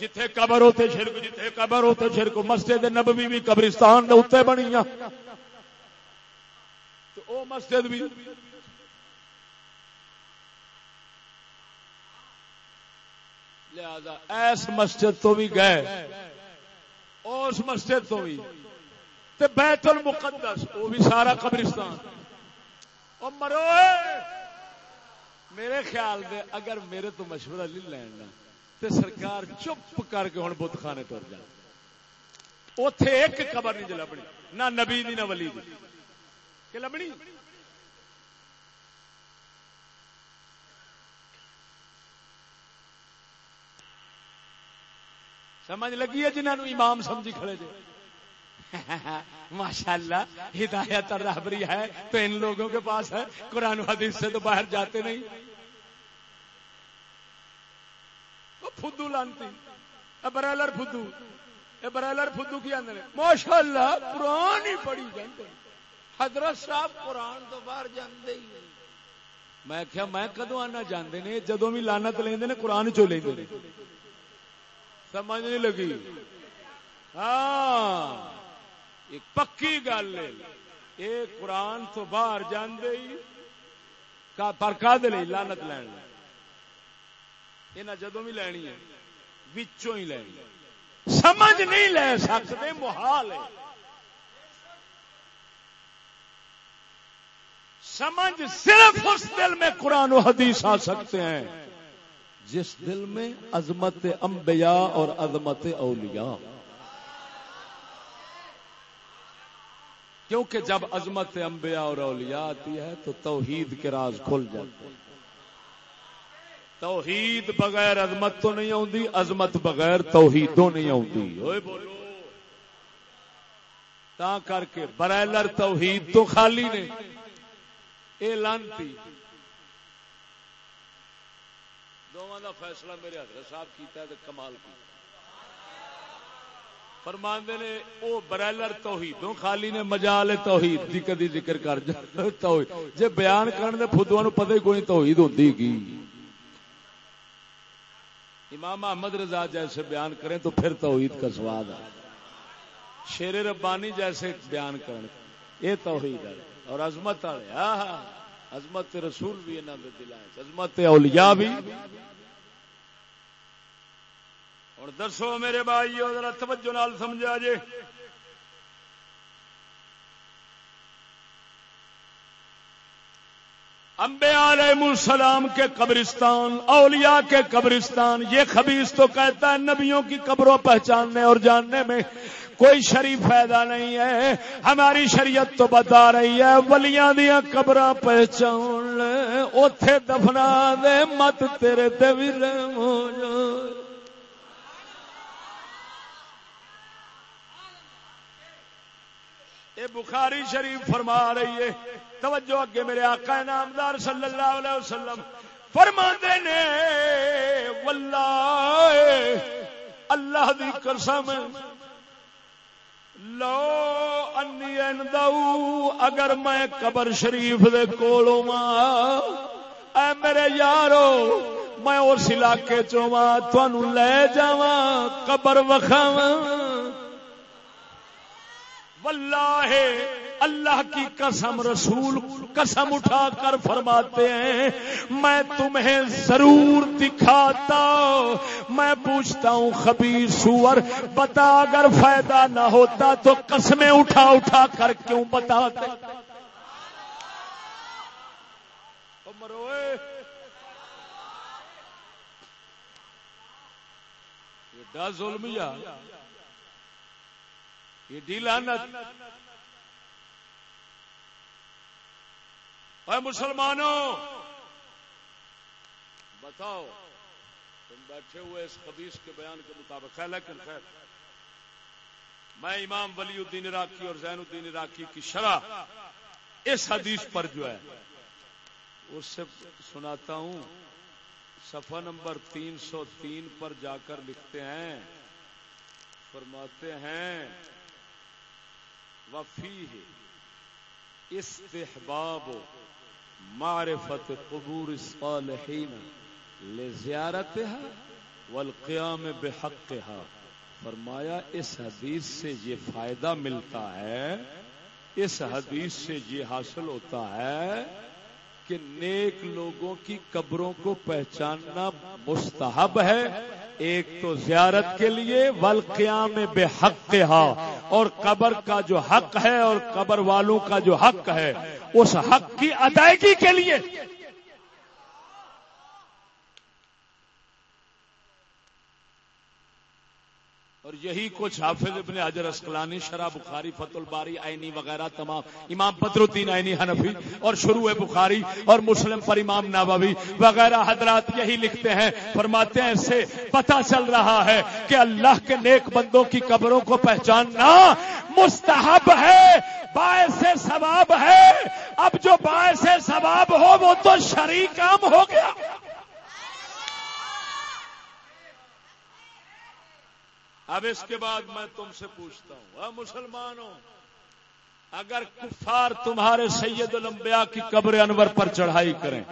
جتھے قبر اتے شرک، جتھے قبر اتے شرک۔ مسجد نبوی بھی قبرستان دے اتنے بنی او مسجد بھی لہذا ایس مسجد تو بھی گئے۔ اس مسجد تو بھی تے بیت المقدس وہ بھی سارا قبرستان۔ او مرو میرے خیال دے اگر میرے تو مشورہ لے لینا تے سرکار چپ کر کے ہوں بت خانے تر جائے اتے ایک قبر نہیں جلبنی، نہ نبی دی، نہ ولی دی۔ کہ لبنی سمجھ لگی ہے جنہوں امام سمجھی کھڑے جے؟ ماشاء اللہ ہدایت اور رہبری ہے تو ان لوگوں کے پاس ہے، قرآن حدیث سے تو باہر جاتے نہیں۔ فدو لانتی۔ برائلر فدو۔ برائلر فدو کی آدھے ماشاء اللہ قرآن ہی پڑھی حضرت صاحب قرآن تو باہر جانے ہی میں کیا میں کدو آنا جانے نے؟ جدو بھی لانت لیندے نے، قرآن چو لیں سمجھ نہیں لگی۔ ہاں ایک پکی گل ہے۔ یہ قرآن تو باہر جانے ہی پر کا لانت لین یہ جدو بھی لینی ہے، وچوں ہی لینی سمجھ نہیں لے سکتے، محال ہے۔ سمجھ صرف اس دل میں قرآن و حدیث آ سکتے ہیں۔ جس دل میں عظمت انبیاء اور عظمت اولیاء۔ کیونکہ جب عظمت انبیاء اور اولیاء آتی ہے تو توحید کے راز کھل جاتے ہیں۔ توحید بغیر عظمت تو نہیں آتی عظمت بغیر توحیدوں نہیں آتی تا کر کے برائلر توحید تو خالی نے۔ اے لانتی۔ دونوں کا فیصلہ میرے حضرت صاحب کیتا ہے کمال کی فرماندے نے، او برائلر توحیدوں، خالی نے مجال توحید دی کدی ذکر کر جا توحید۔ جے بیان کرن دے فدواں نو پتہ ہی کوئی توحید ہوندی کی۔ امام احمد رضا جیسے بیان کریں تو پھر توحید کا سواد ہے۔ شیر ربانی جیسے بیان کریں۔ یہ توحید ہے۔ اور عظمت والے عظمت رسول بھی انہوں نے دلائے عظمت اولیاء بھی۔ اور دسو میرے بھائی ذرا توجہ نال سمجھا جے۔ انبیاء علیہ السلام کے قبرستان، اولیاء کے قبرستان، یہ خبیص تو کہتا ہے نبیوں کی قبروں پہچاننے اور جاننے میں۔ کوئی شریف فائدہ نہیں ہے۔ ہماری شریعت تو بتا رہی ہے، ولیاں دیا قبر پہچان اتے دفنا دے، مت تیرے دل اے بخاری شریف فرما رہی ہے۔ توجہ اگے میرے آقا نامدار صلی اللہ علیہ وسلم۔ فرما نے، واللہ، اللہ دی قسم لو ان اندو اگر میں قبر شریف دے کولوں اے میرے یارو، میں اس علاقے چوں تھانوں لے جاواں، قبر وکھاواں۔ واللہ اللہ کی قسم رسول قسم اٹھا کر فرماتے ہیں، میں تمہیں ضرور دکھاتا، میں پوچھتا ہوں خبیر سور، بتا اگر فائدہ نہ ہوتا تو قسمیں اٹھا اٹھا کر کیوں بتاتے؟ ظلم یا ایڈی لانت اے مسلمانوں، بتاؤ، تم بیٹھے ہوئے اس خبیص کے بیان کے مطابق ہے لیکن خیر، میں امام ولی الدین عراقی اور زین الدین عراقی کی شرح اس حدیث پر جو ہے، اس سے سناتا ہوں، صفحہ نمبر تین سو تین پر جا کر لکھتے ہیں، فرماتے ہیں وفی استحباب معرفت قبور الصالحین لزیارتها والقیام بحقها فرمایا، اس حدیث سے یہ فائدہ ملتا ہے، اس حدیث سے یہ حاصل ہوتا ہے کہ نیک لوگوں کی قبروں کو پہچاننا مستحب ہے ایک تو زیارت کے لیے ولقیام بے حق اور قبر کا جو حق ہے اور قبر والوں کا جو حق ہے، اس حق کی ادائیگی کے لیے۔ اور یہی کچھ حافظ ابن حجر اسکلانی شرح بخاری فت الباری آئینی وغیرہ تمام، امام بدر الدین آئینی حنفی اور شروع بخاری اور مسلم پر امام نبوی وغیرہ حضرات یہی لکھتے ہیں، فرماتے ہیں، اس سے پتا چل رہا ہے کہ اللہ کے نیک بندوں کی قبروں کو پہچاننا مستحب ہے، باعث ثواب ہے۔ اب جو باعث ثواب ہو، وہ تو شریک کام ہو گیا۔ اب اس کے بعد میں تم سے پوچھتا ہوں مسلمانوں، اگر کفار تمہارے سید الانبیاء کی قبر انور پر چڑھائی کریں،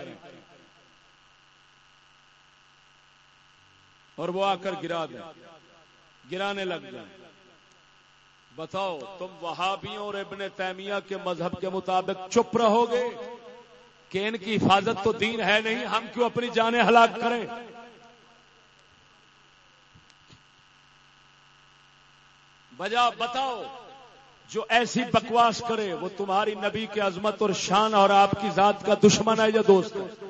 اور وہ آ کر گرا دیں، گرانے لگ جائیں۔ بتاؤ، تم وہابیوں اور ابن تیمیہ کے مذہب کے مطابق چپ رہو گے کہ ان کی حفاظت تو دین ہے نہیں، ہم کیوں اپنی جانیں ہلاک کریں؟ بجا بتاؤ، جو ایسی بکواس کرے، وہ تمہاری نبی کی عظمت اور شان اور آپ کی ذات کا دشمن ہے یا دوست ہے؟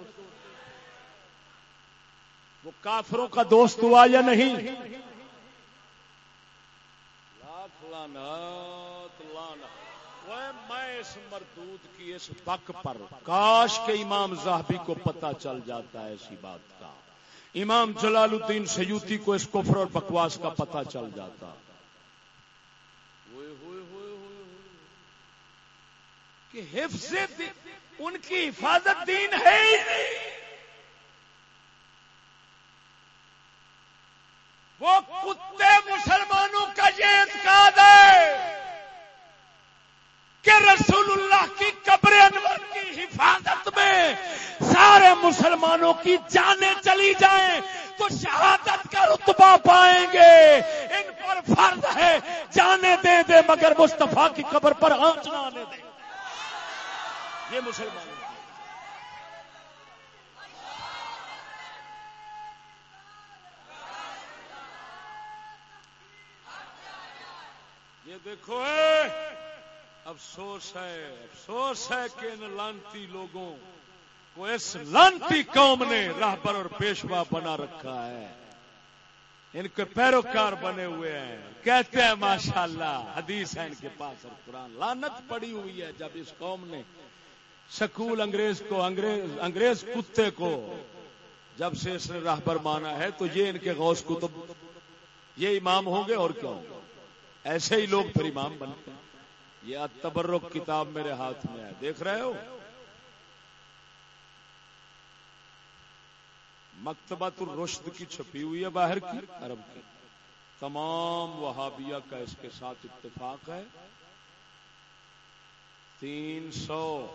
وہ کافروں کا دوست ہوا یا نہیں؟ میں اس مردود کی اس بک پر کاش کے امام زاہبی کو پتا چل جاتا ہے ایسی بات کا۔ امام جلال الدین سیوتی کو اس کفر اور بکواس کا پتا چل جاتا۔ کہ حفظ ان کی حفاظت دین ہے وہ کتے مسلمانوں کا یہ اعتقاد ہے کہ رسول اللہ کی قبر انور کی حفاظت میں سارے مسلمانوں کی جانیں چلی جائیں تو شہادت کا رتبہ پائیں گے۔ ان پر فرض ہے جانے دے دے، مگر مصطفیٰ کی قبر پر آنچ نہ آنے دے۔ یہ مسلمان یہ دیکھو افسوس ہے افسوس ہے کہ ان لانتی لوگوں کو اس لانتی قوم نے راہبر اور پیشوا بنا رکھا ہے۔ ان کے پیروکار بنے ہوئے ہیں۔ کہتے ہیں، ماشاءاللہ، حدیث ہے ان کے پاس اور قرآن۔ لانت پڑی ہوئی ہے جب اس قوم نے سکول انگریز کو، انگریز انگریز کتے کو جب سے اس نے راہبر مانا ہے، تو یہ ان کے غوث کتب، یہ امام ہوں گے اور کیا ہوں گے ایسے ہی لوگ پھر امام بنتے ہیں۔ یہ تبرک کتاب میرے ہاتھ میں ہے۔ دیکھ رہے ہو؟ مکتبۃ الرشد کی چھپی ہوئی ہے باہر کی عرب کی۔ تمام وہابیہ کا اس کے ساتھ اتفاق ہے۔ تین سو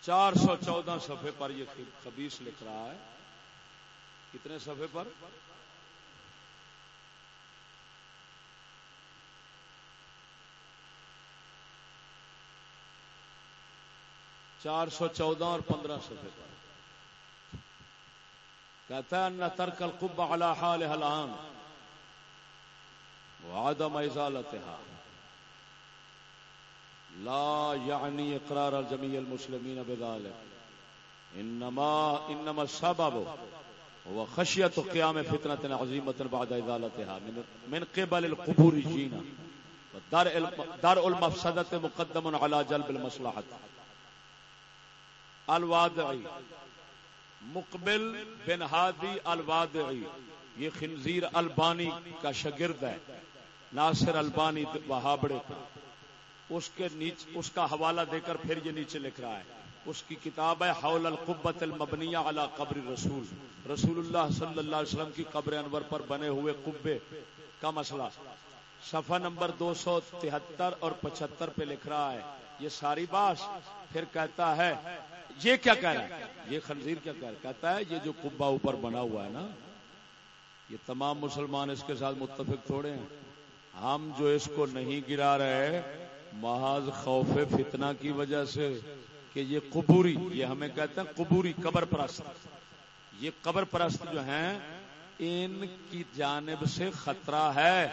چار سو چودہ صفحے پر یہ خبیص لکھ رہا ہے۔ کتنے صفحے پر؟ چار سو چودہ اور پندرہ صفحے پر کہتا ہے نہ ترک القب على حالها الان وعدم ازالتها۔ لا يعني اقرار الجميع المسلمين بذلك انما انما السبب هو خشيه قيام فتنه عظيمه بعد ازالتها من من قبل القبور القبوريين ودرء المفسده مقدم على جلب المصلحه الوادعی، مقبل بن ہادی الوادعی، یہ خنزیر البانی کا شگرد ہے، ناصر البانی وہابڑے کا۔ اس کے نیچے اس کا حوالہ دے کر پھر یہ نیچے لکھ رہا ہے۔ اس کی کتاب ہے حول القبت المبنیہ علی قبر رسول۔ رسول اللہ صلی اللہ علیہ وسلم کی قبر انور پر بنے ہوئے قبے کا مسئلہ۔ صفحہ نمبر دو سو تہتر اور پچہتر پہ لکھ رہا ہے۔ یہ ساری بات پھر کہتا ہے یہ کیا کہہ رہا ہے؟ یہ خنزیر کیا کہہ رہا ہے؟ کہتا ہے یہ جو قبا اوپر بنا ہوا ہے نا، یہ تمام مسلمان اس کے ساتھ متفق تھوڑے ہیں۔ ہم جو اس کو نہیں گرا رہے محاذ خوف فتنہ کی وجہ سے کہ یہ قبوری، یہ ہمیں کہتے ہیں قبوری قبر پرست۔ یہ قبر پرست جو ہیں، ان کی جانب سے خطرہ ہے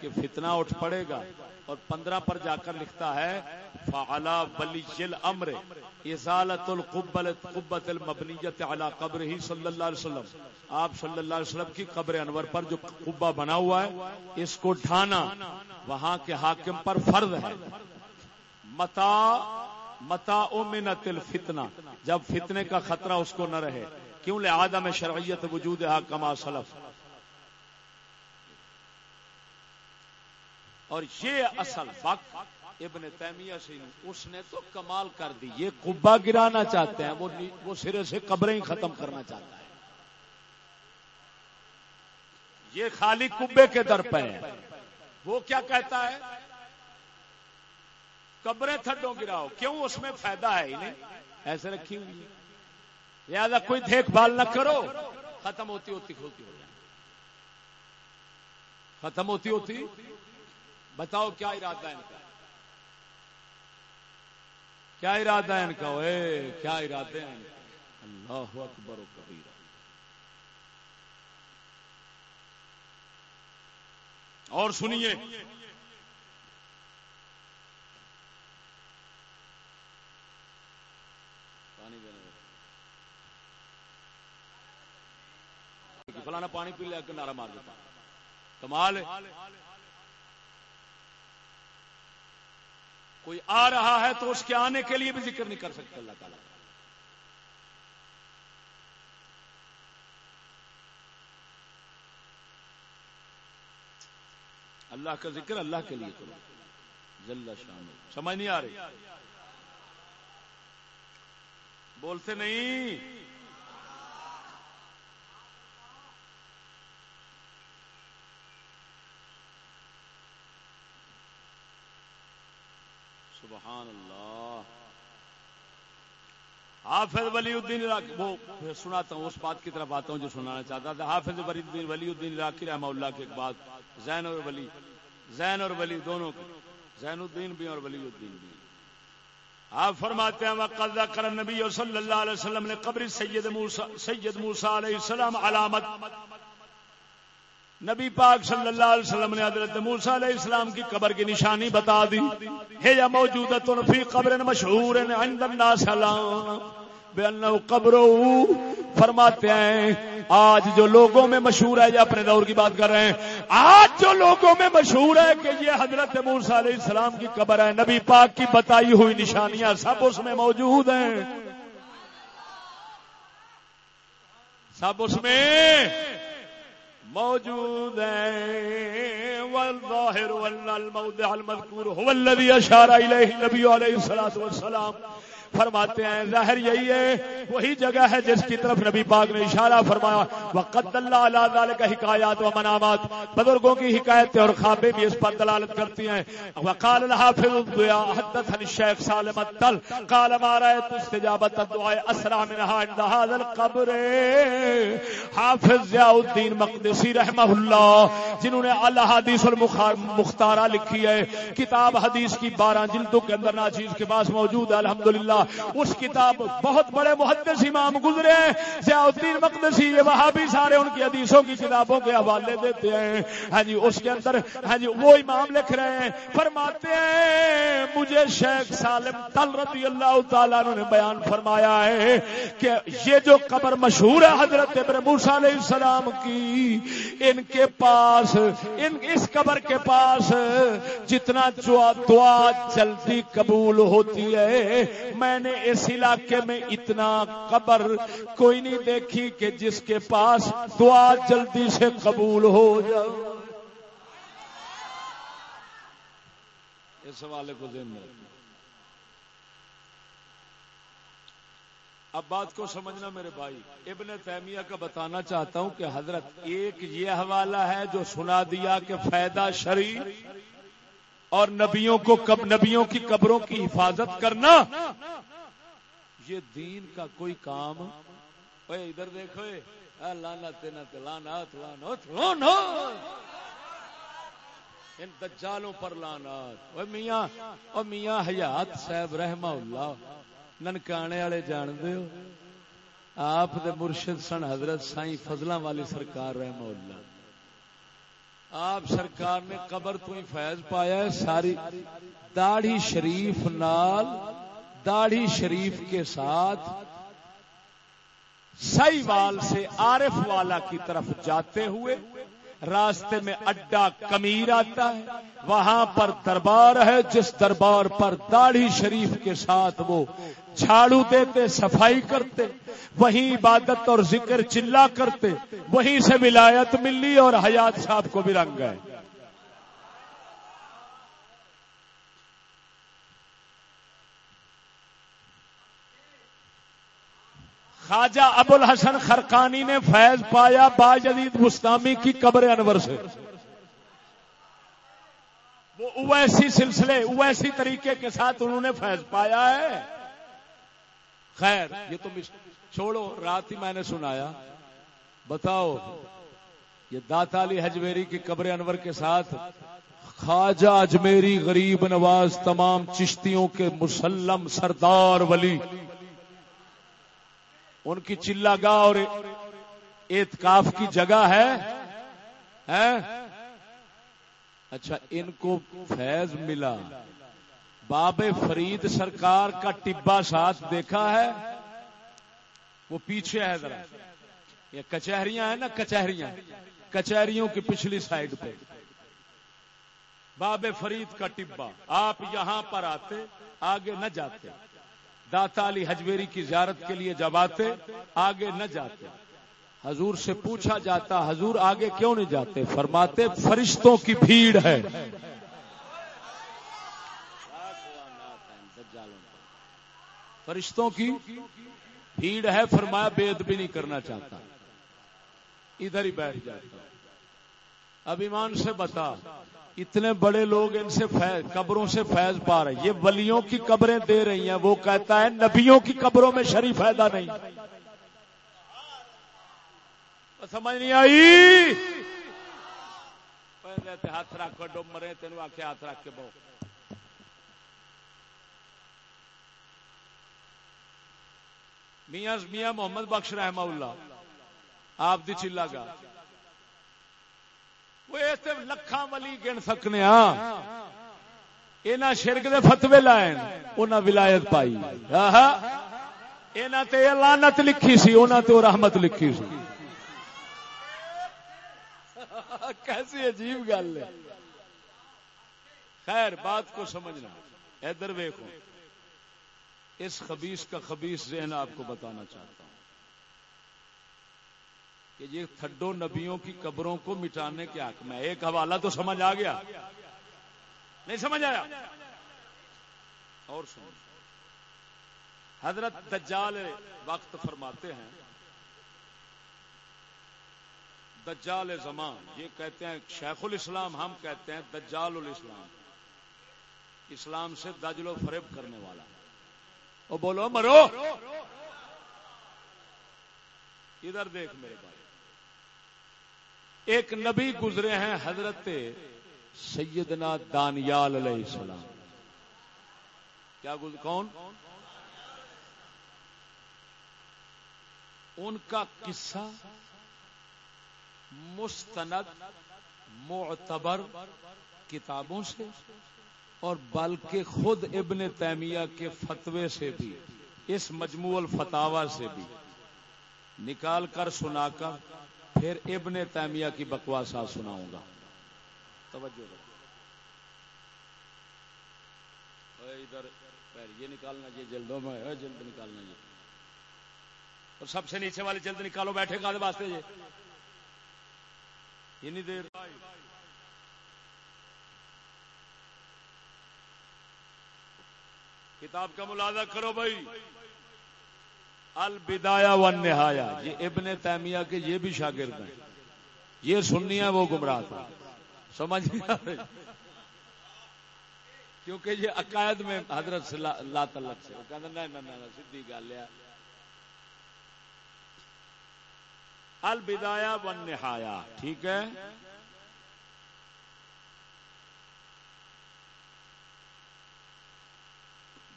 کہ فتنہ اٹھ پڑے گا۔ اور پندرہ پر جا کر لکھتا ہے فعلا بلی جل امر ازالت القبل قبت المبنیت علی قبر ہی صلی اللہ علیہ وسلم۔ آپ صلی اللہ علیہ وسلم کی قبر انور پر جو قبہ بنا ہوا ہے، اس کو ڈھانا، وہاں کے حاکم پر فرض ہے۔ متا متا امنت الفتنہ، جب فتنے کا خطرہ اس کو نہ رہے۔ کیوں؟ لے آدم شرعیت وجود کما سلف۔ اور یہ اصل وقت ابن تیمیہ سے اس نے تو کمال کر دی۔ یہ کبا گرانا چاہتے ہیں، وہ وہ سرے سے قبریں ہی ختم کرنا چاہتا ہے۔ یہ خالی کبے کے در پہ ہے وہ کیا کہتا ہے؟ قبریں تھڈوں گراؤ، کیوں؟ اس میں فائدہ ہے انہیں ایسے رکھی ہوئی لہذا کوئی دیکھ بھال نہ کرو۔ ختم ہوتی ہوتی کھولتی ہو جائے۔ ختم ہوتی ہوتی بتاؤ کیا ارادہ ہے ان کا؟ کیا ارادہ ہے ان کا؟ اے، کیا ارادے ہیں اللہ اکبر و کبیر۔ اور سنیے۔ فلانا پانی پی لیا کنارا مار دیتا۔ کمال کوئی آ رہا ہے تو اس کے آنے کے لیے بھی ذکر نہیں کر سکتے اللہ تعالیٰ۔ اللہ کا ذکر اللہ کے لیے کرو۔ جل شامل سمجھ نہیں آ رہی؟ بولتے نہیں۔ سبحان اللہ۔ حافظ ولی الدین وہ سناتا ہوں، اس بات کی طرف آتا ہوں جو سنانا چاہتا تھا۔ حافظ ولی الدین ولی الدین عراقی رحمہ اللہ کے بعد زین اور ولی۔ زین اور ولی دونوں کے۔ زین الدین بھی اور ولی الدین بھی۔ آپ فرماتے ہیں وقت ذکر نبی صلی اللہ علیہ وسلم نے قبر سید موسیٰ سید موسیٰ علیہ السلام علامت نبی پاک صلی اللہ علیہ وسلم نے حضرت موسیٰ علیہ السلام کی قبر کی نشانی بتا دی۔ ہے یا موجودت فی قبر مشہور عند الناس بے انہو قبرو فرماتے ہیں، آج جو لوگوں میں مشہور ہے یا اپنے دور کی بات کر رہے ہیں۔ آج جو لوگوں میں مشہور ہے کہ یہ حضرت موسیٰ علیہ السلام کی قبر ہے، نبی پاک کی بتائی ہوئی نشانیاں سب اس میں موجود ہیں۔ سب اس میں۔ موجود ہیں والظاہر والموضع المذکور هو الذي اشار اليه النبي عليه الصلاه والسلام۔ فرماتے ہیں، ظاہر یہی ہے، وہی جگہ ہے جس کی طرف نبی پاک نے اشارہ فرمایا۔ وقت اللہ علیہ ذالک حکایات و منامات۔ بزرگوں کی حکایتیں اور خوابیں بھی اس پر دلالت کرتی ہیں۔ وقال الحافظ الضیاء حدثني سالم التل قال، ما استجابت الدعاء اسرع منها عند هذا القبر؟ حافظ ضیاء الدین مقدسی رحمہ اللہ، جنہوں نے الاحادیث المختارہ لکھی ہے۔ کتاب حدیث کی بارہ جلدوں کے اندر ناچیز کے پاس موجود ہے۔ الحمدللہ اس کتاب بہت بڑے محدث امام گزرے ضیاء الدین مقدسی، یہ وہاں بھی سارے ان کی حدیثوں کی کتابوں کے حوالے دیتے ہیں۔ ہاں جی اس کے اندر ہاں جی وہ امام لکھ رہے ہیں، فرماتے ہیں مجھے شیخ سالم تل رضی اللہ تعالیٰ نے بیان فرمایا ہے کہ یہ جو قبر مشہور ہے حضرت ابن موسیٰ علیہ السلام کی، ان کے پاس، ان اس قبر کے پاس جتنا دعا جلدی قبول ہوتی ہے، میں نے اس علاقے میں اتنا قبر کوئی نہیں دیکھی کہ جس کے پاس دعا جلدی سے قبول ہو جائے۔ اس حوالے کو ذہن میں اب بات کو سمجھنا میرے بھائی، ابن تیمیہ کا بتانا چاہتا ہوں کہ حضرت ایک یہ حوالہ ہے جو سنا دیا کہ فائدہ شریف اور نبیوں کو کب نبیوں کی قبروں کی حفاظت کرنا۔ یہ دین کا کوئی کام۔ ادھر دیکھو لانا تینا لانا لانا ان دجالوں پر لانات میاں او میاں حیات صاحب رحمہ اللہ، ننکانے والے جان دے ہو؟ آپ دے مرشد سن حضرت سائیں فضلہ والی سرکار رحمہ اللہ۔ آپ سرکار نے قبر تو ہی فیض پایا ہے، ساری داڑھی شریف نال، داڑھی شریف کے ساتھ سی وال سے عارف والا کی طرف جاتے ہوئے راستے میں اڈا کمیر آتا ہے، وہاں پر دربار ہے، جس دربار پر داڑھی شریف کے ساتھ وہ جھاڑو دیتے، صفائی کرتے، وہیں عبادت اور ذکر چلا کرتے، وہیں سے ولایت ملی اور حیات صاحب کو بھی رنگ گئے خواجہ ابو الحسن خرقانی نے فیض پایا با جدید مستامی کی قبر انور سے۔ وہ ویسی سلسلے ویسی طریقے کے ساتھ انہوں نے فیض پایا ہے۔ خیر، یہ تم چھوڑو، رات ہی میں نے سنایا۔ بتاؤ، یہ داتا علی حجویری کی قبر انور کے ساتھ خواجہ اجمیری غریب نواز تمام چشتیوں کے مسلم سردار ولی ان کی چلا گاہ اور اعتکاف کی جگہ ہے؟ اچھا ان کو فیض ملا۔ باب فرید سرکار کا ٹبا ساتھ دیکھا ہے؟ وہ پیچھے ہے ذرا۔ یہ کچہریاں ہیں نا، کچہریاں۔ کچہریوں کی پچھلی سائڈ پہ۔ باب فرید کا ٹبا آپ یہاں پر آتے، آگے نہ جاتے۔ داتا علی حجویری کی زیارت کے لیے جب آتے، آگے نہ جاتے۔ حضور سے پوچھا جاتا، حضور آگے کیوں نہیں جاتے؟ فرماتے، فرشتوں کی بھیڑ ہے۔ فرشتوں کی بھیڑ ہے، فرمایا بےد بھی نہیں کرنا چاہتا۔ ادھر ہی بیٹھ جاتا۔ اب ایمان سے بتا۔ اتنے بڑے لوگ ان سے فیض قبروں سے فیض پا رہے یہ ولیوں کی قبریں دے رہی ہیں۔ وہ کہتا ہے نبیوں کی قبروں میں شریف فائدہ نہیں۔ سمجھ نہیں آئی؟ ہاتھ رکھ ڈب مرے تین آ کے ہاتھ رکھ کے بہو۔ میاں میاں محمد بخش رحمہ اللہ، آپ دی چلا گا وہ لکھاں ولی گن سکنے یہاں شرک دے فتوے لائے انہیں ولایت پائی یہاں تے لانت لکھی سی انہوں تے رحمت لکھی سی کیسی عجیب گل ہے خیر بات کو سمجھنا ادھر ویکو اس خبیص کا خبیص ذہن آپ کو بتانا چاہتا ہوں کہ یہ تھڈو نبیوں کی قبروں کو مٹانے کے حق میں ایک حوالہ تو سمجھ آ گیا۔ نہیں سمجھ آیا؟ اور سمجھ۔ حضرت دجال وقت فرماتے ہیں، دجال زمان، یہ کہتے ہیں شیخ الاسلام، ہم کہتے ہیں دجال الاسلام۔ اسلام سے دجل و فریب کرنے والا۔ وہ بولو، مرو! ادھر دیکھ میرے بھائی۔ ایک نبی گزرے ہیں حضرت سیدنا دانیال علیہ السلام۔ کیا کون؟ ان کا قصہ مستند، معتبر کتابوں سے اور بلکہ خود ابن تیمیہ کے فتوے سے بھی، اس مجموع الفتاوا سے بھی۔ نکال کر سنا کر پھر ابن تیمیہ کی بکواسا سناؤں گا۔ توجہ ادھر یہ نکالنا یہ جلدوں میں جلد نکالنا یہ۔ اور سب سے نیچے والے جلد نکالو، بیٹھے گا واسطے یہ۔ اتنی دیر۔ کتاب کا ملازہ کرو بھائی۔ البدایا و نہایا یہ ابن تیمیہ کے یہ بھی شاگرد ہیں۔ یہ سننی ہے وہ گمراہ تھا سمجھ کیونکہ یہ عقائد میں حضرت سے لا تعلق سے۔ کہتے ہیں، نہیں سیدھی گل ہے۔ البدایا و نہایا ٹھیک ہے؟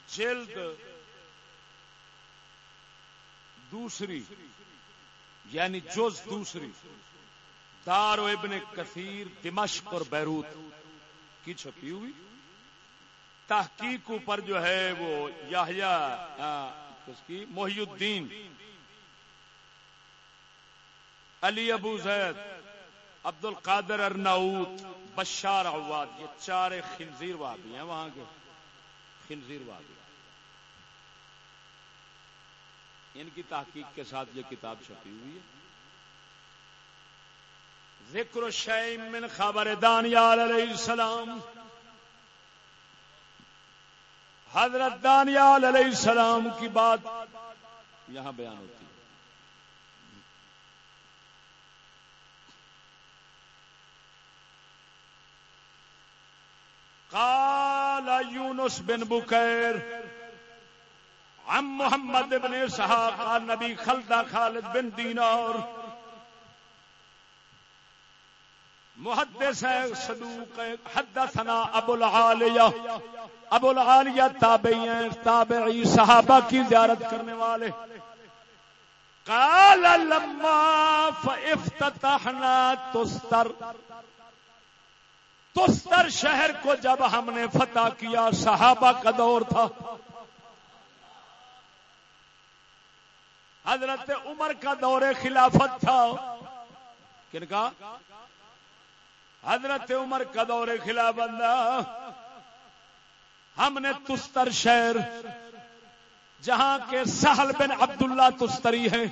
جلد دوسری یعنی جز دوسری، دار و ابن کثیر دمشق اور بیروت۔ کی چھپی ہوئی؟ تحقیق پر جو ہے وہ یاہیا کی؟ محی الدین۔ علی ابو زید عبد القادر ارناؤت، بشار عواد، یہ چار خنزیر وادی ہیں، وہاں کے خنزیر وادی ان کی تحقیق کے ساتھ یہ کتاب چھپی ہوئی ہے۔ ذکر شیم من خبر دانیال علیہ السلام۔ حضرت دانیال علیہ السلام کی بات یہاں بیان ہوتی ہے۔ قال یونس بن بکیر عم محمد بن اسحاق نبی خلدہ خالد بن دینار۔ محدث ہے صدوق حدثنا ابو العالیہ۔ ابو العالیہ تابعی ہیں، تابعی صحابہ کی زیارت کرنے والے۔ قال لما فافتتحنا تستر۔ تستر شہر کو جب ہم نے فتح کیا، صحابہ کا دور تھا۔ حضرت عمر کا دور خلافت تھا۔ کن کا؟ حضرت عمر کا دور خلافت ہم نے تستر شہر، جہاں کے سہل بن عبداللہ تستری ہیں۔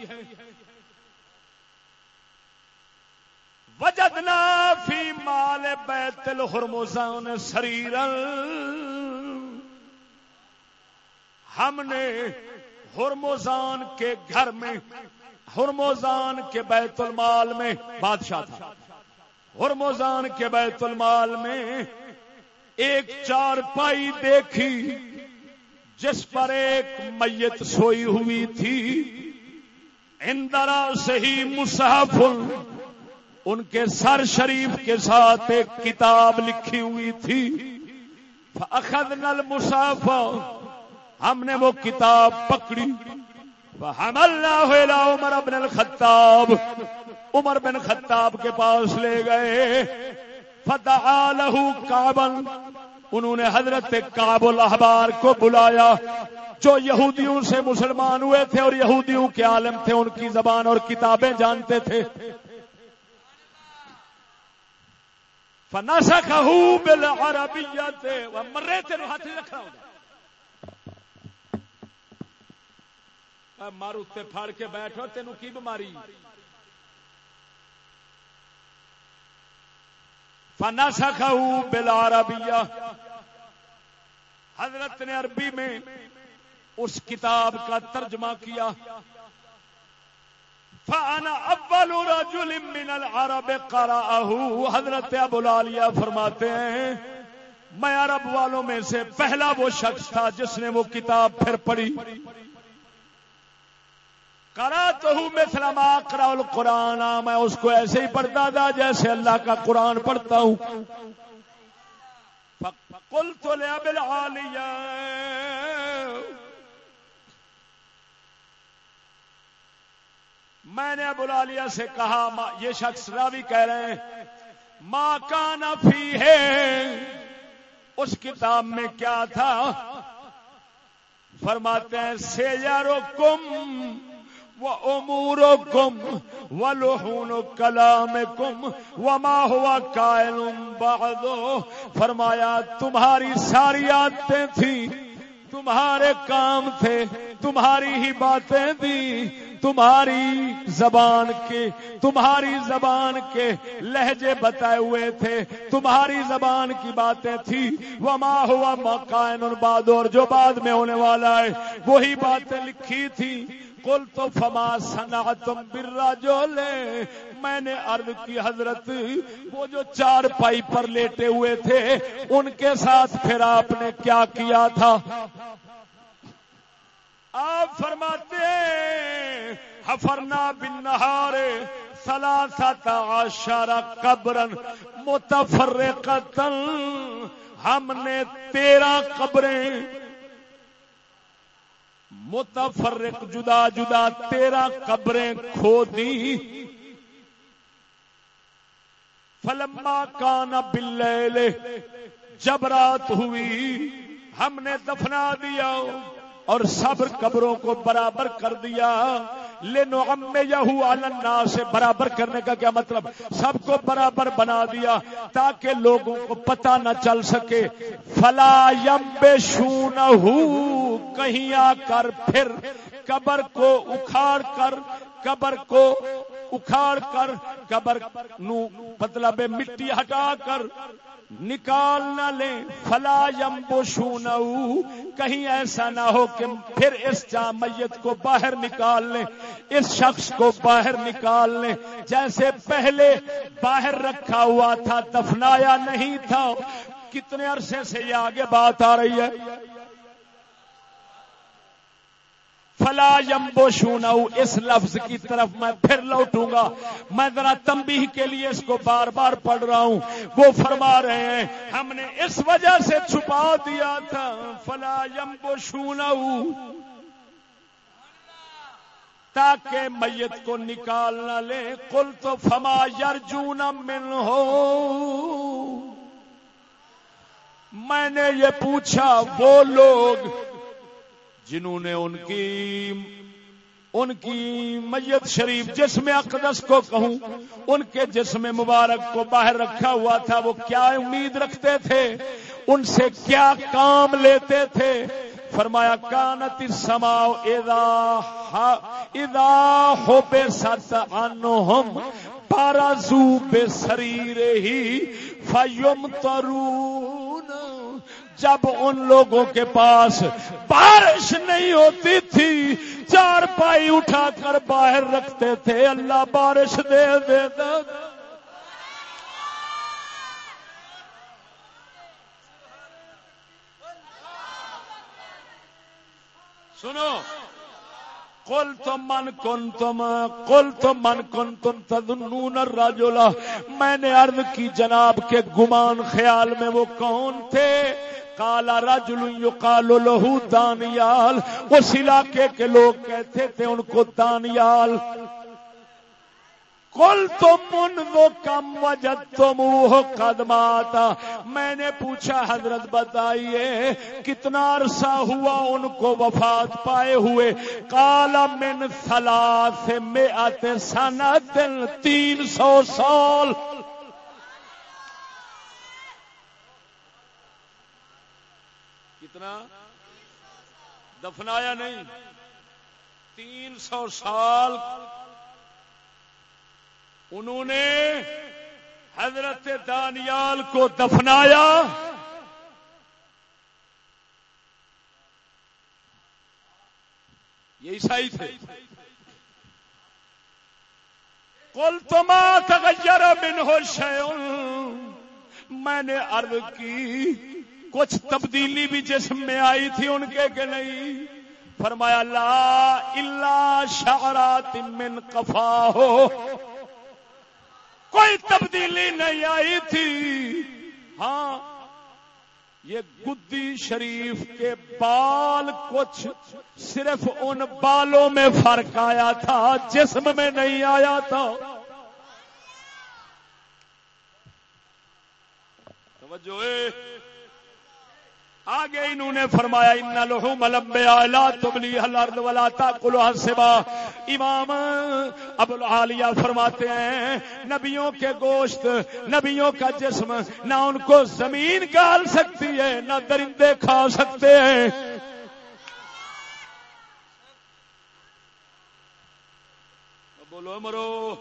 وجدنا فی مال بیت الحرموزان سریر ہم نے ہرموزان کے گھر میں، ہرموزان کے بیت المال میں، بادشاہ تھا۔ ہرموزان کے بیت المال میں ایک چار پائی دیکھی، جس پر ایک میت سوئی ہوئی تھی۔ اندرا سے ہی مسحف ان کے سر شریف کے ساتھ ایک کتاب لکھی ہوئی تھی۔ اخذ نل مساف ہم نے وہ کتاب پکڑی۔ ہم اللہ عمر ابن الخطاب۔ عمر بن خطاب کے پاس لے گئے۔ فتح لہو کابل انہوں نے حضرت کاب الاحبار کو بلایا۔ جو یہودیوں سے مسلمان ہوئے تھے اور یہودیوں کے عالم تھے، ان کی زبان اور کتابیں جانتے تھے۔ فناسا کہ بل مرے تیرو ہاتھ رکھا ہوگا۔ مارو تے پھاڑ کے بیٹھو تینو کی بیماری؟ فناسا کہ بل عربیہ حضرت نے عربی میں اس کتاب کا ترجمہ کیا۔ فانا اول رجل من العرب قرأه حضرت ابو العالیہ فرماتے ہیں، میں عرب والوں میں سے پہلا وہ شخص تھا جس نے وہ کتاب پھر پڑھی۔ کرا تو ہوں میں سلام القرآن، میں اس کو ایسے ہی پڑھتا تھا جیسے اللہ کا قرآن پڑھتا ہوں۔ کل تو لیا بل میں نے بلا لیا سے کہا یہ شخص راوی کہہ رہے ہیں ماں کا نفی ہے اس کتاب میں کیا تھا؟ فرماتے ہیں سے یارو کم امور و کم و لہون کلام کم و ہوا فرمایا، تمہاری ساری آتے تھیں، تمہارے کام تھے، تمہاری ہی باتیں دی تمہاری زبان کے، تمہاری زبان کے لہجے بتائے ہوئے تھے، تمہاری زبان کی باتیں تھی وہ ماں ہوا مکائن اور جو بعد میں ہونے والا ہے، وہی باتیں لکھی تھی کل تو فما سنا تم برا جو لے میں نے ارد کی حضرت، وہ جو چار پائی پر لیٹے ہوئے تھے، ان کے ساتھ پھر آپ نے کیا کیا تھا؟ آپ فرماتے ہیں، حفرنا بن نہار سلاسات آشارہ قبرن متفرقتن ہم نے تیرہ قبریں متفرق، جدا جدا تیرہ قبریں کھو دی فلما کان بلیل جب رات ہوئی، ہم نے دفنا دیا اور سب قبروں کو برابر کر دیا۔ لینو ام یہو سے برابر کرنے کا کیا مطلب؟ سب کو برابر بنا دیا تاکہ لوگوں کو پتہ نہ چل سکے۔ فلا یم بے کہیں آ کر پھر قبر کو اکھاڑ کر، قبر کو اکھاڑ کر، قبر نو مطلب مٹی ہٹا کر۔ نکال نہ لیں، فلا یم بوشو کہیں ایسا نہ ہو کہ پھر اس میت کو باہر نکال لیں، اس شخص کو باہر نکال لیں۔ جیسے پہلے باہر رکھا ہوا تھا، دفنایا نہیں تھا، کتنے عرصے سے یہ آگے بات آ رہی ہے؟ فلا یمبو شونا اس لفظ کی طرف میں پھر لوٹوں گا۔ میں ذرا تمبی کے لیے اس کو بار بار پڑھ رہا ہوں۔ وہ فرما رہے ہیں، ہم نے اس وجہ سے چھپا دیا تھا۔ فلا یمبو شونا تاکہ میت کو نکال نہ لے۔ کل تو فما یارجون من ہو میں نے یہ پوچھا، وہ لوگ جنہوں نے ان کی ان کی میت شریف جسم اقدس کو کہوں، ان کے جسم مبارک کو باہر رکھا ہوا تھا، وہ کیا امید رکھتے تھے؟ ان سے کیا کام لیتے تھے؟ فرمایا، کانت سماؤ ادا ادا ہو بے ست ان بارہ زو بے شریر ہی فیم ترون جب ان لوگوں کے پاس بارش نہیں ہوتی تھی، چار پائی اٹھا کر باہر رکھتے تھے، اللہ بارش دے دیتا سنو کل تو من کن تم کل تو من کن تم تدنون الرجل۔ میں نے عرض کی جناب کے گمان خیال میں وہ کون تھے؟ کالا رجل یقال له دانیال، اس علاقے کے لوگ کہتے تھے ان کو دانیال۔ کل تو من وہ کم وجد، تم وہ قدمات۔ میں نے پوچھا، حضرت بتائیے، کتنا عرصہ ہوا ان کو وفات پائے ہوئے؟ کالا من سلاس میں آتے سنا تین سو سال۔ کتنا دفنایا نہیں؟ تین سو سال انہوں نے حضرت دانیال کو دفنایا۔ یہ عیسائی تھے۔ کل تما تغیر بن ہو میں نے عرض کی کچھ تبدیلی بھی جسم میں آئی تھی ان کے کہ نہیں؟ فرمایا، لا اللہ شعرات من کفا ہو کوئی تبدیلی نہیں آئی تھی۔ ہاں یہ گدی شریف کے بال کچھ صرف ان بالوں میں فرق آیا تھا، جسم میں نہیں آیا تھا۔ توجہ۔ آگے انہوں نے فرمایا ان لوہ ملمبیا لا تبلی الارض ولا تاکلها السبا امام ابو العالیہ فرماتے ہیں، نبیوں کے گوشت، نبیوں کا جسم نہ ان کو زمین گال سکتی ہے، نہ درندے کھا سکتے ہیں۔ بولو مرو۔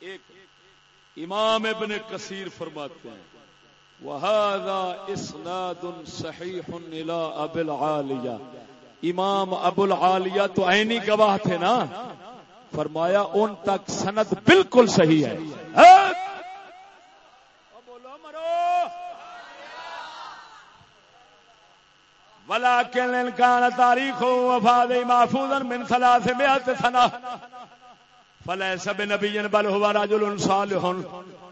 ایک امام ابن کثیر فرماتے ہیں وهذا اسناد صحيح الى ابو العالیہ امام ابو العالیہ تو عینی گواہ تھے نا؟ فرمایا ان تک سند بالکل صحیح ہے۔ ولا كان كان تاريخ وفاد محفوظا من ثلاث مئات سنه فلے سب نبی بل ہوا راجل صالح۔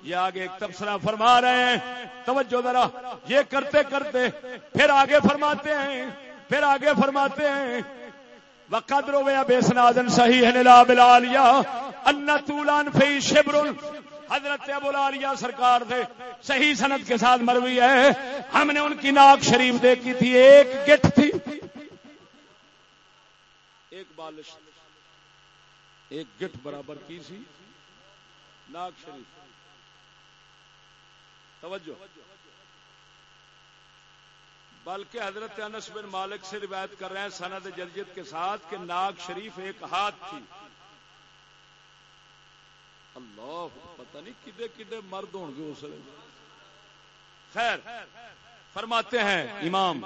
یہ آگے ایک تبصرہ فرما رہے ہیں۔ توجہ ذرا، یہ کرتے کرتے پھر آگے فرماتے ہیں، پھر آگے فرماتے ہیں۔ وقت روبیا بے سنادن صحیح ہے نلا بلالیا ان طولان فی شبر۔ حضرت ابو العالیہ سرکار تھے صحیح سند کے ساتھ مروی ہے۔ ہم نے ان کی ناک شریف دیکھی تھی، ایک گٹ تھی۔ ایک بالش ایک گٹ برابر کی سی۔ ناک شریف۔ توجہ۔ بلکہ حضرت انس بن مالک سے روایت کر رہے ہیں سند جرجت کے ساتھ کہ ناک شریف ایک ہاتھ تھی۔ اللہ، پتہ نہیں کدے کدے مرد ہوں گے اس خیر، فرماتے ہیں امام،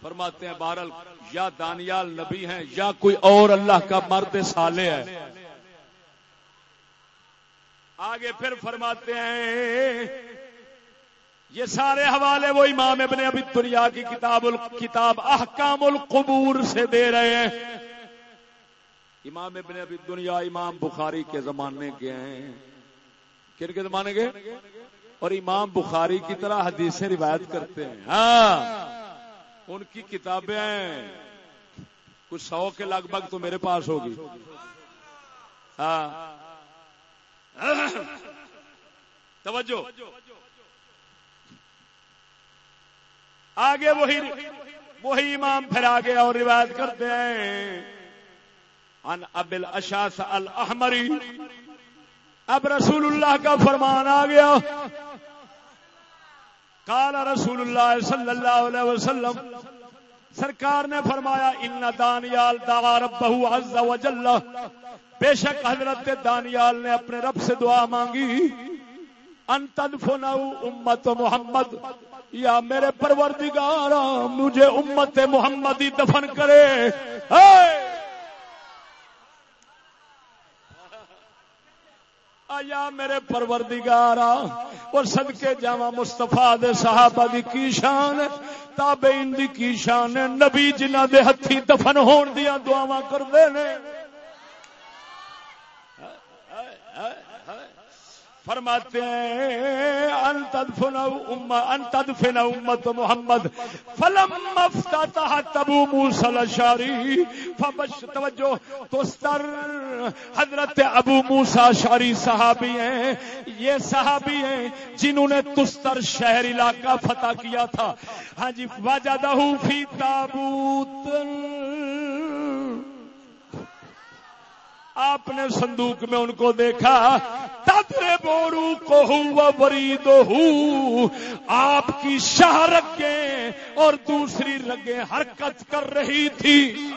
فرماتے ہیں بہرل یا دانیال نبی ہیں یا کوئی اور اللہ کا مرد سالے ہے۔ آگے پھر فرماتے ہیں، یہ سارے حوالے وہ امام ابن ابھی دنیا کی کتاب کتاب احکام القبور سے دے رہے ہیں۔ امام ابن ابھی دنیا امام بخاری کے زمانے کے ہیں۔ کن کے زمانے کے؟ اور امام بخاری کی طرح حدیثیں روایت کرتے ہیں۔ ہاں ان کی کتابیں کچھ سو کے لگ بھگ تو میرے پاس ہوگی۔ ہاں توجہ۔ آگے وہی وہی امام پھر آگے اور روایت کرتے ہیں۔ ان ابل اشاس الحمری اب رسول اللہ کا فرمان آ گیا۔ کالا رسول اللہ صلی اللہ علیہ وسلم۔ سرکار نے فرمایا، ان دانیال دعا ربہ عز و جل بے شک حضرت دانیال نے اپنے رب سے دعا مانگی۔ ان تدفنو امت محمد. یا میرے پروردگار مجھے امت محمد ہی دفن کرے۔ یا میرے پروردگار اور صدقے جاوا مستفا دے صحابہ دی کی شان تابعین دی کی شان نبی جنہ دے ہتھی دفن ہون دیا دعاواں کردے نے۔ فرماتے ہیں، ان تدفن ان تدفن امت محمد. فلم افتتح تبو موسی الاشاری فبش توجہ، تستر، حضرت ابو موسی اشاری صحابی ہیں، یہ صحابی ہیں جنہوں نے تستر شہر علاقہ فتح کیا تھا۔ ہاں جی وجدہ فی تابوت۔ آپ نے صندوق میں ان کو دیکھا تدرے بورو کو ہوا بری دو آپ کی شاہ رگیں اور دوسری رگیں حرکت کر رہی تھی۔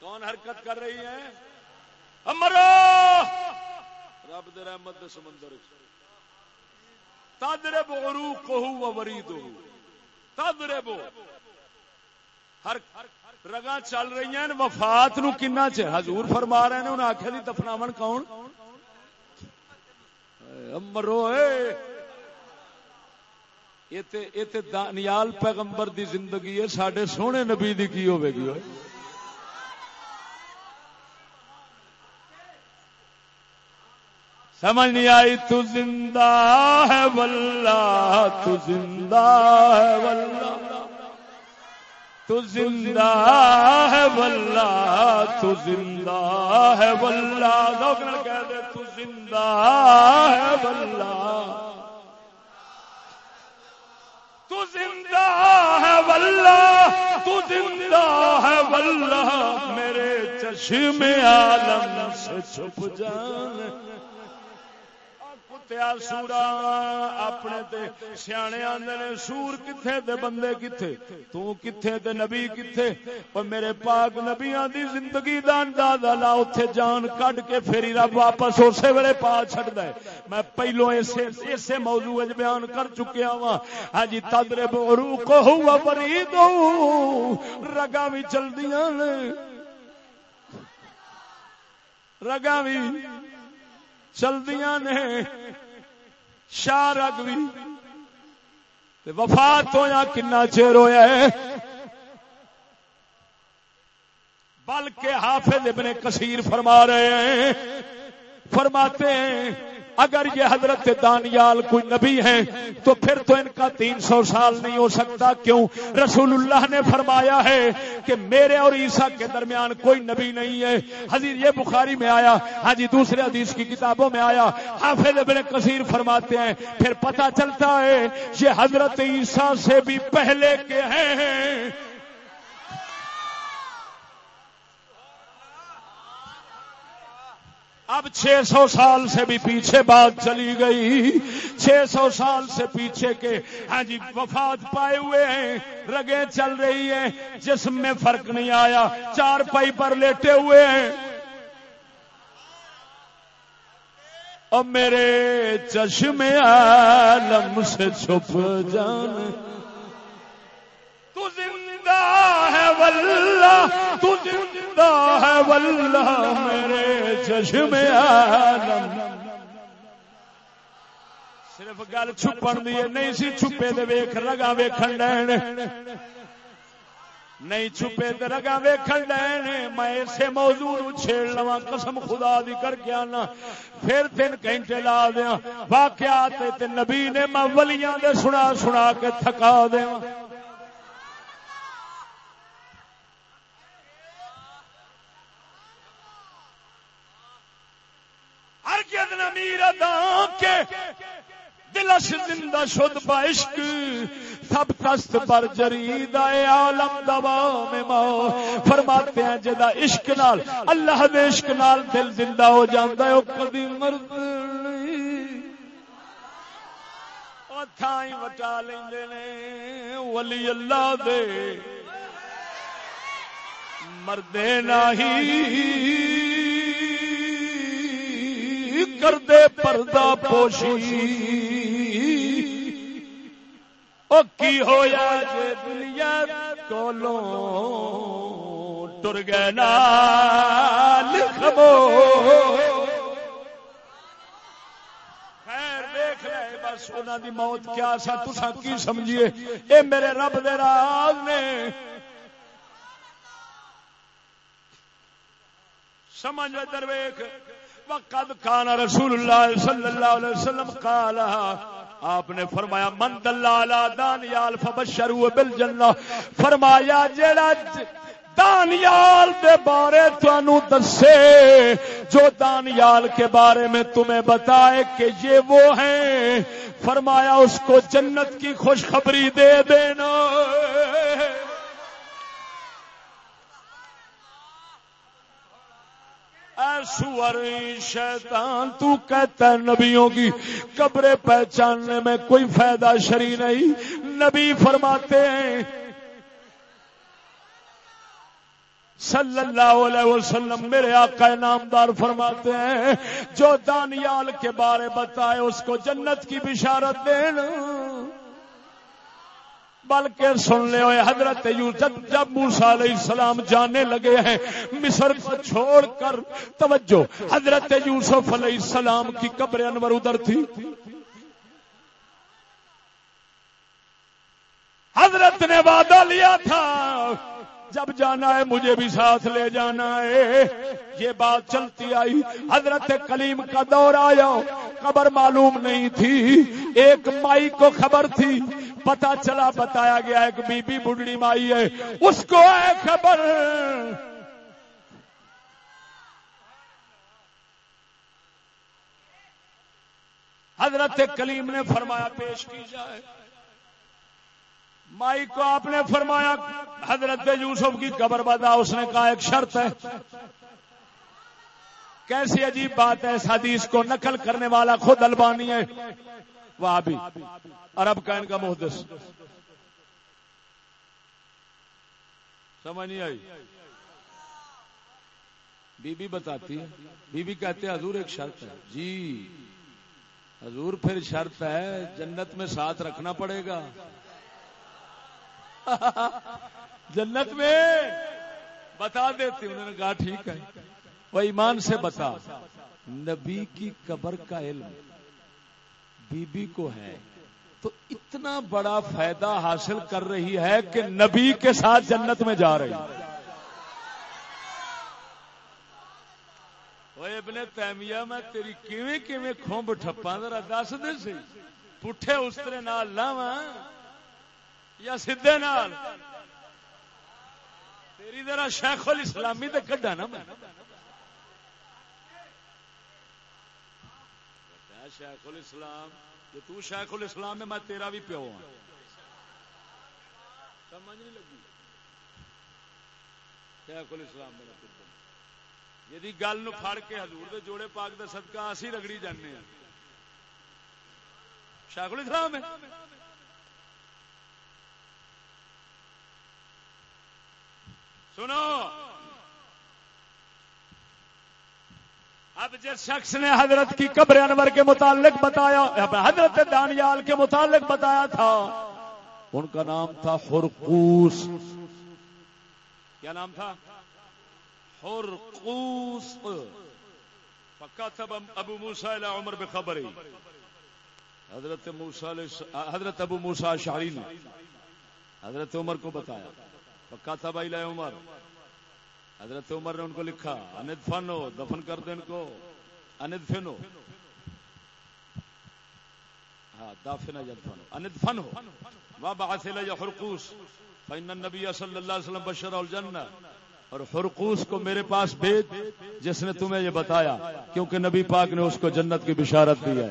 کون حرکت کر رہی ہے؟ امرو رب دے رحمت دے سمندر تدرے بو کو وری دو تدرے ہر رگا چل رہی ہیں، وفات نو کنا چ؟ حضور فرما رہے ہیں انہیں آخیا جی دفناو کون؟ مرو یہ دانیال پیغمبر دی زندگی ہے سڈے سونے نبی دی کی ہوے گی؟ سمجھ نہیں آئی، تو زندہ ہے واللہ، تو زندہ ہے واللہ۔ تو زندہ ہے واللہ، تو زندہ ہے واللہ۔ لوگ کہہ دے، تو زندہ ہے واللہ۔ تو زندہ ہے واللہ، تو زندہ ہے واللہ۔ میرے چشم عالم سے چھپ جان کتیا سورا اپنے سیانے آدھے نے، سور کتنے دے بندے کتنے تو کتنے دے نبی کتنے اور میرے پاک نبیاں دی زندگی دا اندازہ لا اتے جان کڈ کے پھر رب واپس اسی ویلے پا چڑھتا ہے۔ میں پہلو اسے اسے موضوع بیان کر چکیا وا ہاں جی تدرے بورو کو ہوا پری دو رگا بھی چلدیاں رگا بھی چلدیاں نے۔ شار اگ بھی وفات ہویا کنا چیر ہوا بلکہ حافظ ابن کثیر فرما رہے ہیں۔ فرماتے ہیں اگر یہ حضرت دانیال کوئی نبی ہے تو پھر تو ان کا تین سو سال نہیں ہو سکتا۔ کیوں؟ رسول اللہ نے فرمایا ہے کہ میرے اور عیسیٰ کے درمیان کوئی نبی نہیں ہے۔ حضیر، یہ بخاری میں آیا ہاں جی دوسرے حدیث کی کتابوں میں آیا۔ حافظ ابن کثیر فرماتے ہیں، پھر پتہ چلتا ہے، یہ حضرت عیسیٰ سے بھی پہلے کے ہیں۔ اب چھ سو سال سے بھی پیچھے بات چلی گئی۔ چھ سو سال سے پیچھے کے ہاں جی وفات پائے ہوئے ہیں، رگیں چل رہی ہیں، جسم میں فرق نہیں آیا، چار پائی پر لیٹے ہوئے ہیں۔ اور میرے چشم عالم سے چھپ جان تو زندہ ہے واللہ، تو زندہ ہے واللہ میرے چشم عالم۔ صرف گل چھپن دی نہیں سی چھپے دے ویکھ رگا ویکھن لین۔ نہیں چھپے تے رگا ویکھن لین، میں اسے موضوع نو چھیڑ لواں، قسم خدا دی کر کے آنا۔ پھر تین گھنٹے لا دیاں، واقعات تے نبی نے میں ولیاں دے سنا سنا کے تھکا دیاں۔ دلش زندہ شد با عشق، سب کست بر جرید عالم دوا میں فرماتے ہیں جدا عشق نال، اللہ دے عشق نال دل زندہ ہو جاندا ہے، او کبھی مرد تھائی وٹا لیندے نے، ولی اللہ دے۔ مردے نہیں کردے پردہ پوشی۔ او کی ہویا جے دنیا کولوں ٹر گئے نال خبو۔ بس انہاں دی موت کیا سا، تساں کی سمجھیے؟ اے میرے رب دے راز نے۔ سمجھ درویخ وقد کان رسول اللہ صلی اللہ علیہ وسلم قال، آپ نے فرمایا، من دلالا دانیال فبشروا بالجنہ، فرمایا، جیڑا دانیال دے بارے تانوں دسے، جو دانیال کے بارے میں تمہیں بتائے کہ یہ وہ ہیں، فرمایا، اس کو جنت کی خوشخبری دے دینا۔ سور شیطان، تو کہتا ہے نبیوں کی قبریں پہچاننے میں کوئی فائدہ شری نہیں۔ نبی فرماتے ہیں، صلی اللہ علیہ وسلم میرے آقا نامدار فرماتے ہیں، جو دانیال کے بارے بتائے، اس کو جنت کی بشارت دینا بلکہ سن لے ہوئے حضرت یوسف جب موسا علیہ السلام جانے لگے ہیں، مصر کو چھوڑ کر، توجہ، حضرت یوسف علیہ السلام کی قبر انور ادھر تھی۔ حضرت نے وعدہ لیا تھا۔ جب جانا ہے مجھے بھی ساتھ لے جانا ہے۔ یہ بات چلتی آئی۔ حضرت کلیم کا دور آیا۔ خبر معلوم نہیں تھی۔ ایک مائی کو خبر تھی۔ پتا چلا، بتایا گیا، ایک بی بی بڑھڑی مائی ہے۔ اس کو ہے خبر۔ حضرت کلیم نے فرمایا، پیش کی جائے۔ مائی کو آپ نے فرمایا، حضرت یوسف کی قبر بتا اس نے کہا، ایک شرط ہے۔ کیسی عجیب بات ہے، اس حدیث کو نقل کرنے والا خود البانی ہے وہ بھی عرب کا ان کا محدث۔ سمجھ نہیں آئی؟ بی بی بتاتی ہے۔ بی بی کہتے ہیں، حضور ایک شرط ہے۔ جی حضور پھر شرط ہے، جنت میں ساتھ رکھنا پڑے گا۔ جنت میں بتا دیتی انہوں نے کہا ٹھیک ہے۔ وہ ایمان سے بتا، نبی کی قبر کا علم بی بی کو ہے۔ تو اتنا بڑا فائدہ حاصل کر رہی ہے کہ نبی کے ساتھ جنت میں جا رہی۔ ابن تیمیہ، میں تیری کیویں کیویں کھومب ٹھپا ذرا دس دے سی۔ پٹھے استرے نال لاواں۔ یا سیدے نال۔ تیری ذرا شیخ الاسلامی تے کڈا نا میں۔ شیخ الاسلام، جو تو شیخ الاسلام ہے، میں تیرا بھی پیو ہوں سمجھ نہیں لگی۔ شیخ الاسلام میرا پتر۔ یہ گل نو پھڑ کے حضور دے جوڑے پاک دا صدقہ، اسی رگڑی جانے ہیں۔ شیخ الاسلام ہے۔ سنو۔ اب جس شخص نے حضرت کی قبر انور کے متعلق بتایا حضرت دانیال کے متعلق بتایا تھا، ان کا نام تھا خرقوس۔ کیا نام تھا؟ خرقوس۔ پکا تھا ابو موسا عمر بے خبر۔ حضرت موسا حضرت ابو موسا شاہی نے حضرت عمر کو بتایا۔ پکا تھا بھائی لائے عمر۔ حضرت عمر نے ان کو لکھا اند فنو، دفن کر دے ان کو۔ اند فنو۔ ہاں دافن جد فنو اند فنو۔ وابعث الی حرقوس۔ فإن النبی صلی اللہ علیہ وسلم بشر الجنہ۔ اور حرقوس کو میرے پاس بھیج، جس نے تمہیں یہ بتایا، کیونکہ نبی پاک نے اس کو جنت کی بشارت دی ہے۔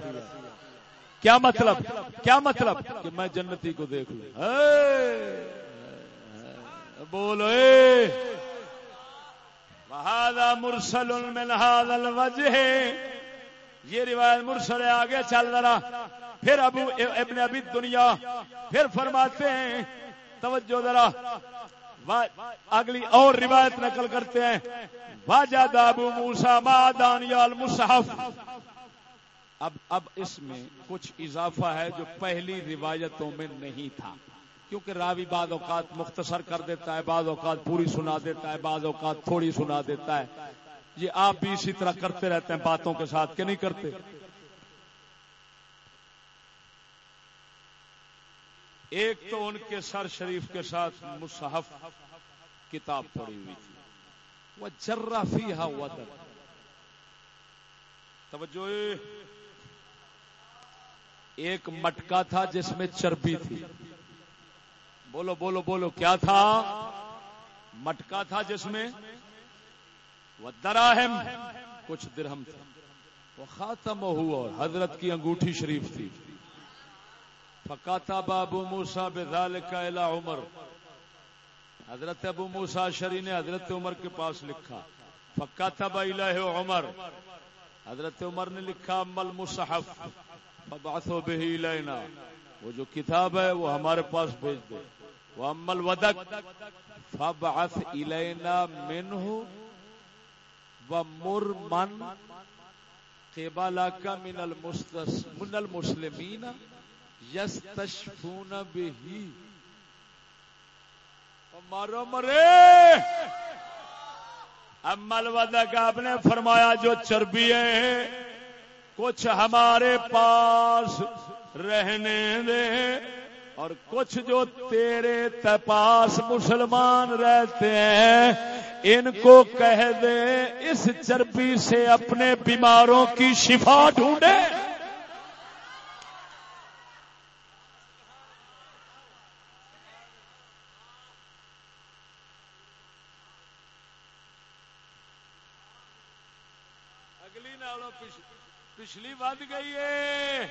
کیا مطلب؟ کیا مطلب؟ کہ میں جنتی کو دیکھ لوں۔ بولو بہادا مرسل من هذا الوجه۔ یہ روایت مرسل ہے، آگے چل رہا پھر ابو ابن ابی دنیا پھر فرماتے ہیں، توجہ ذرا۔ اگلی اور روایت نقل کرتے ہیں۔ واجد ابو موسا ما دانیال مصحف اب اب اس میں کچھ اضافہ ہے جو پہلی روایتوں میں نہیں تھا۔ کیونکہ راوی بعض اوقات مختصر کر دیتا ہے، بعض اوقات پوری سنا دیتا ہے، بعض اوقات تھوڑی سنا دیتا ہے۔ یہ آپ بھی اسی طرح کرتے رہتے ہیں باتوں کے ساتھ کہ نہیں کرتے؟ ایک تو ان کے سر شریف کے ساتھ مصحف کتاب پڑی ہوئی تھی۔ وہ جرافی ہا ہوا تھا۔ توجہ۔ ایک مٹکا تھا جس میں چربی تھی۔ بولو بولو بولو، کیا تھا؟ مٹکا تھا جس میں؟ وہ دراہم، کچھ درہم تھا وہ خاتم ہوا حضرت کی انگوٹھی شریف تھی۔ فکاتا بابو موسا بال کا عمر۔ حضرت ابو موسا شری نے حضرت عمر کے پاس لکھا فکاتا با عمر۔ حضرت عمر نے لکھا، مل مصحف فبعثوا به لینا وہ جو کتاب ہے، وہ ہمارے پاس بھیج دے وہ امل ودک فبعث الینا منہ ومر من قبلك من المستس، من المسلمین یستشفون به. مارو مرے! امل ودک آپ نے فرمایا جو چربی ہے، کچھ ہمارے پاس رہنے دے۔ اور کچھ جو تیرے پاس مسلمان رہتے ہیں، ان کو کہہ دے، اس چربی سے اپنے بیماروں کی شفا ڈھونڈے۔ پچھلی ود گئی ہے۔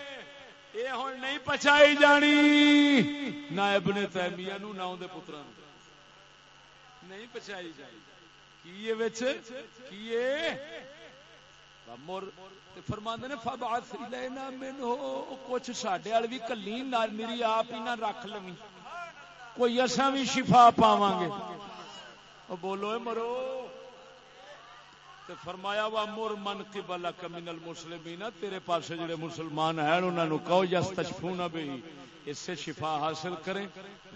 یہ ہوں نہیں پچائی جانی، نہ ابن تیمیہ نو، نہ دے پترا نہیں پچائی جانی۔ کی فرماندے نے، فبعث الینا منو کچھ ساڈے وال بھی کلی میری آپ ہی نہ رکھ لویں کوئی اساں بھی شفا پاواں گے بولو، اے مرو۔ فرمایا وا مر من قبل من المسلمین، تیرے پاس جڑے مسلمان ہیں، انہاں نو کہو یستشفون به اس سے شفا حاصل کریں۔